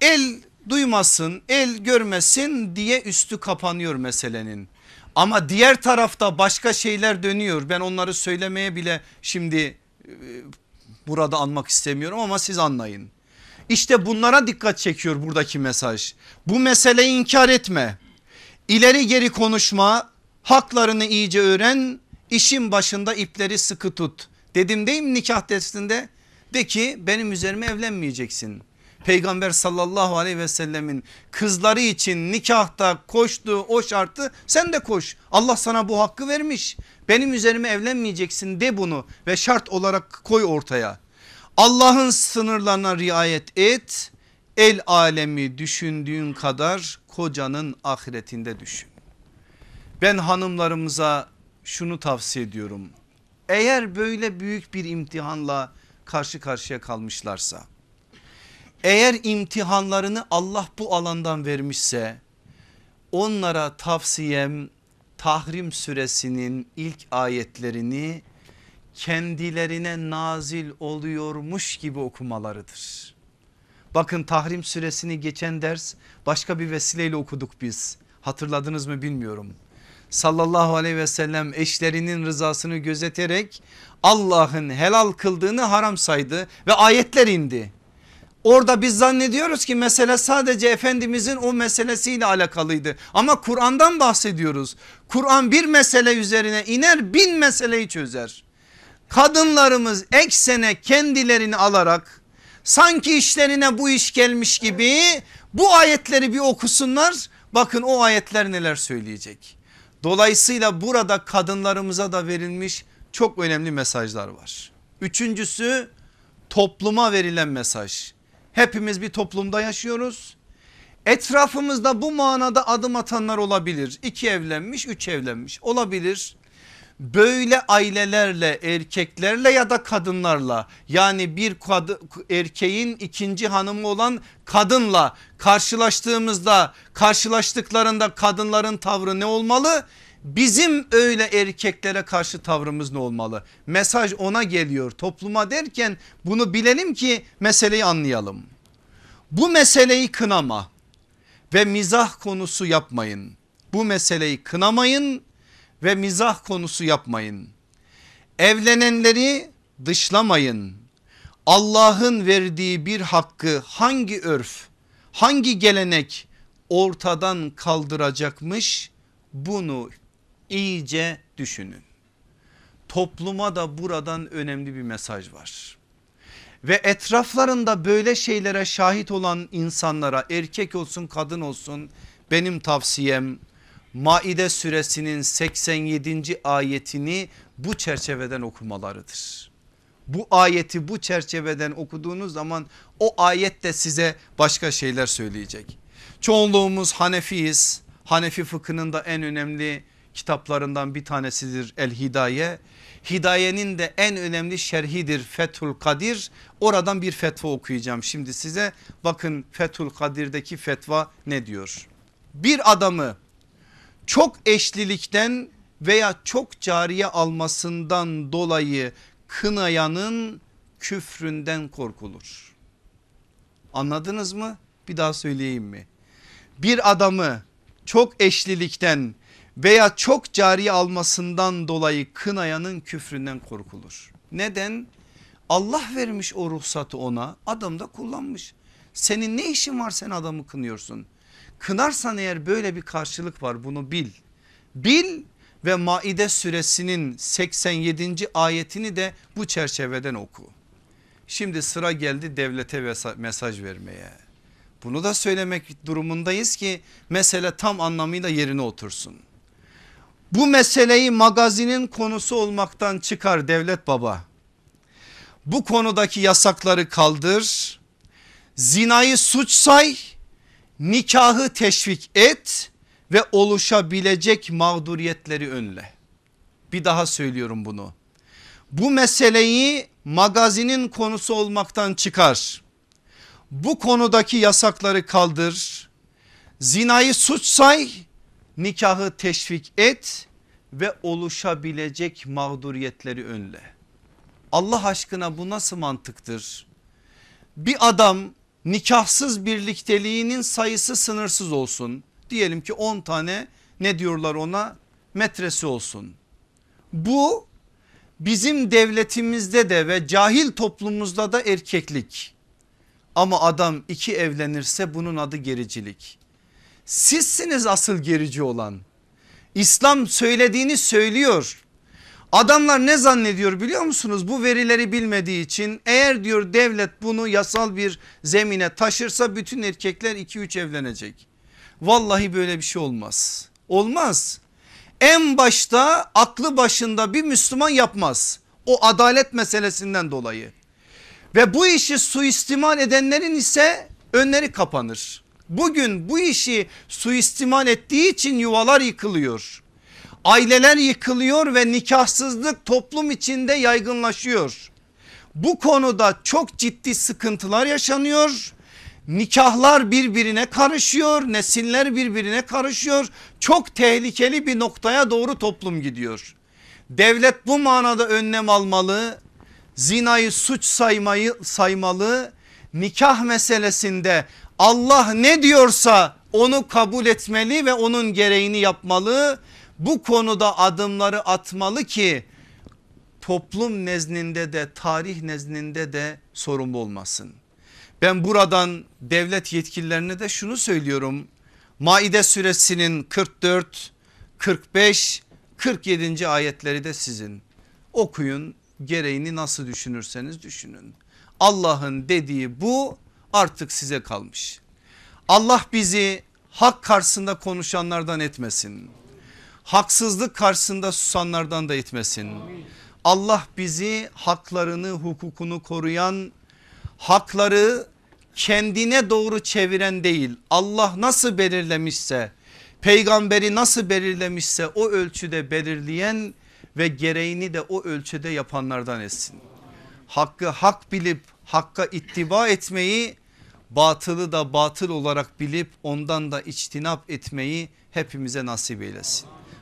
El duymasın, el görmesin diye üstü kapanıyor meselenin. Ama diğer tarafta başka şeyler dönüyor. Ben onları söylemeye bile şimdi e, burada anmak istemiyorum ama siz anlayın. İşte bunlara dikkat çekiyor buradaki mesaj. Bu meseleyi inkar etme. İleri geri konuşma, haklarını iyice öğren, işin başında ipleri sıkı tut. Dedim değil mi nikah testinde? De ki benim üzerime evlenmeyeceksin. Peygamber sallallahu aleyhi ve sellemin kızları için nikahta koştuğu o şartı sen de koş. Allah sana bu hakkı vermiş. Benim üzerime evlenmeyeceksin de bunu ve şart olarak koy ortaya. Allah'ın sınırlarına riayet et. El alemi düşündüğün kadar kocanın ahiretinde düşün. Ben hanımlarımıza şunu tavsiye ediyorum. Eğer böyle büyük bir imtihanla karşı karşıya kalmışlarsa eğer imtihanlarını Allah bu alandan vermişse onlara tavsiyem Tahrim suresinin ilk ayetlerini kendilerine nazil oluyormuş gibi okumalarıdır. Bakın Tahrim suresini geçen ders başka bir vesileyle okuduk biz. Hatırladınız mı bilmiyorum. Sallallahu aleyhi ve sellem eşlerinin rızasını gözeterek Allah'ın helal kıldığını haram saydı ve ayetler indi. Orada biz zannediyoruz ki mesele sadece Efendimizin o meselesiyle alakalıydı. Ama Kur'an'dan bahsediyoruz. Kur'an bir mesele üzerine iner bin meseleyi çözer. Kadınlarımız eksene kendilerini alarak sanki işlerine bu iş gelmiş gibi bu ayetleri bir okusunlar. Bakın o ayetler neler söyleyecek. Dolayısıyla burada kadınlarımıza da verilmiş çok önemli mesajlar var. Üçüncüsü topluma verilen mesaj. Hepimiz bir toplumda yaşıyoruz. Etrafımızda bu manada adım atanlar olabilir. İki evlenmiş, üç evlenmiş olabilir. Böyle ailelerle, erkeklerle ya da kadınlarla yani bir kadı, erkeğin ikinci hanımı olan kadınla karşılaştığımızda, karşılaştıklarında kadınların tavrı ne olmalı? Bizim öyle erkeklere karşı tavrımız ne olmalı? Mesaj ona geliyor topluma derken bunu bilelim ki meseleyi anlayalım. Bu meseleyi kınama ve mizah konusu yapmayın. Bu meseleyi kınamayın ve mizah konusu yapmayın. Evlenenleri dışlamayın. Allah'ın verdiği bir hakkı hangi örf, hangi gelenek ortadan kaldıracakmış bunu iyice düşünün. Topluma da buradan önemli bir mesaj var. Ve etraflarında böyle şeylere şahit olan insanlara erkek olsun kadın olsun benim tavsiyem Maide suresinin 87. ayetini bu çerçeveden okumalarıdır. Bu ayeti bu çerçeveden okuduğunuz zaman o ayet de size başka şeyler söyleyecek. Çoğunluğumuz Hanefiyiz. Hanefi fıkhının da en önemli kitaplarından bir tanesidir El Hidaye. Hidayenin de en önemli şerhidir Fethul Kadir. Oradan bir fetva okuyacağım şimdi size. Bakın Fethul Kadir'deki fetva ne diyor? Bir adamı çok eşlilikten veya çok cariye almasından dolayı kınayanın küfründen korkulur. Anladınız mı? Bir daha söyleyeyim mi? Bir adamı çok eşlilikten veya çok cariye almasından dolayı kınayanın küfründen korkulur. Neden? Allah vermiş o ruhsatı ona adam da kullanmış. Senin ne işin var sen adamı kınıyorsun? Kınarsan eğer böyle bir karşılık var bunu bil. Bil ve Maide suresinin 87. ayetini de bu çerçeveden oku. Şimdi sıra geldi devlete mesaj vermeye. Bunu da söylemek durumundayız ki mesele tam anlamıyla yerine otursun. Bu meseleyi magazinin konusu olmaktan çıkar devlet baba. Bu konudaki yasakları kaldır. Zinayı suç say, nikahı teşvik et ve oluşabilecek mağduriyetleri önle. Bir daha söylüyorum bunu. Bu meseleyi magazinin konusu olmaktan çıkar. Bu konudaki yasakları kaldır. Zinayı suç say, nikahı teşvik et ve oluşabilecek mağduriyetleri önle. Allah aşkına bu nasıl mantıktır? Bir adam nikahsız birlikteliğinin sayısı sınırsız olsun. Diyelim ki 10 tane ne diyorlar ona metresi olsun. Bu bizim devletimizde de ve cahil toplumumuzda da erkeklik. Ama adam iki evlenirse bunun adı gericilik. Sizsiniz asıl gerici olan. İslam söylediğini söylüyor. Adamlar ne zannediyor biliyor musunuz? Bu verileri bilmediği için eğer diyor devlet bunu yasal bir zemine taşırsa bütün erkekler 2-3 evlenecek. Vallahi böyle bir şey olmaz. Olmaz. En başta aklı başında bir Müslüman yapmaz. O adalet meselesinden dolayı. Ve bu işi suistimal edenlerin ise önleri kapanır. Bugün bu işi suistimal ettiği için yuvalar yıkılıyor. Aileler yıkılıyor ve nikahsızlık toplum içinde yaygınlaşıyor. Bu konuda çok ciddi sıkıntılar yaşanıyor. Nikahlar birbirine karışıyor, nesiller birbirine karışıyor. Çok tehlikeli bir noktaya doğru toplum gidiyor. Devlet bu manada önlem almalı. Zinayı suç saymayı saymalı. Nikah meselesinde Allah ne diyorsa onu kabul etmeli ve onun gereğini yapmalı. Bu konuda adımları atmalı ki toplum nezdinde de tarih nezdinde de sorumlu olmasın. Ben buradan devlet yetkililerine de şunu söylüyorum. Maide suresinin 44, 45, 47. ayetleri de sizin. Okuyun gereğini nasıl düşünürseniz düşünün. Allah'ın dediği bu artık size kalmış. Allah bizi hak karşısında konuşanlardan etmesin. Haksızlık karşısında susanlardan da etmesin. Allah bizi haklarını hukukunu koruyan hakları kendine doğru çeviren değil Allah nasıl belirlemişse peygamberi nasıl belirlemişse o ölçüde belirleyen ve gereğini de o ölçüde yapanlardan etsin. Hakkı hak bilip hakka ittiba etmeyi batılı da batıl olarak bilip ondan da içtinap etmeyi hepimize nasip eylesin.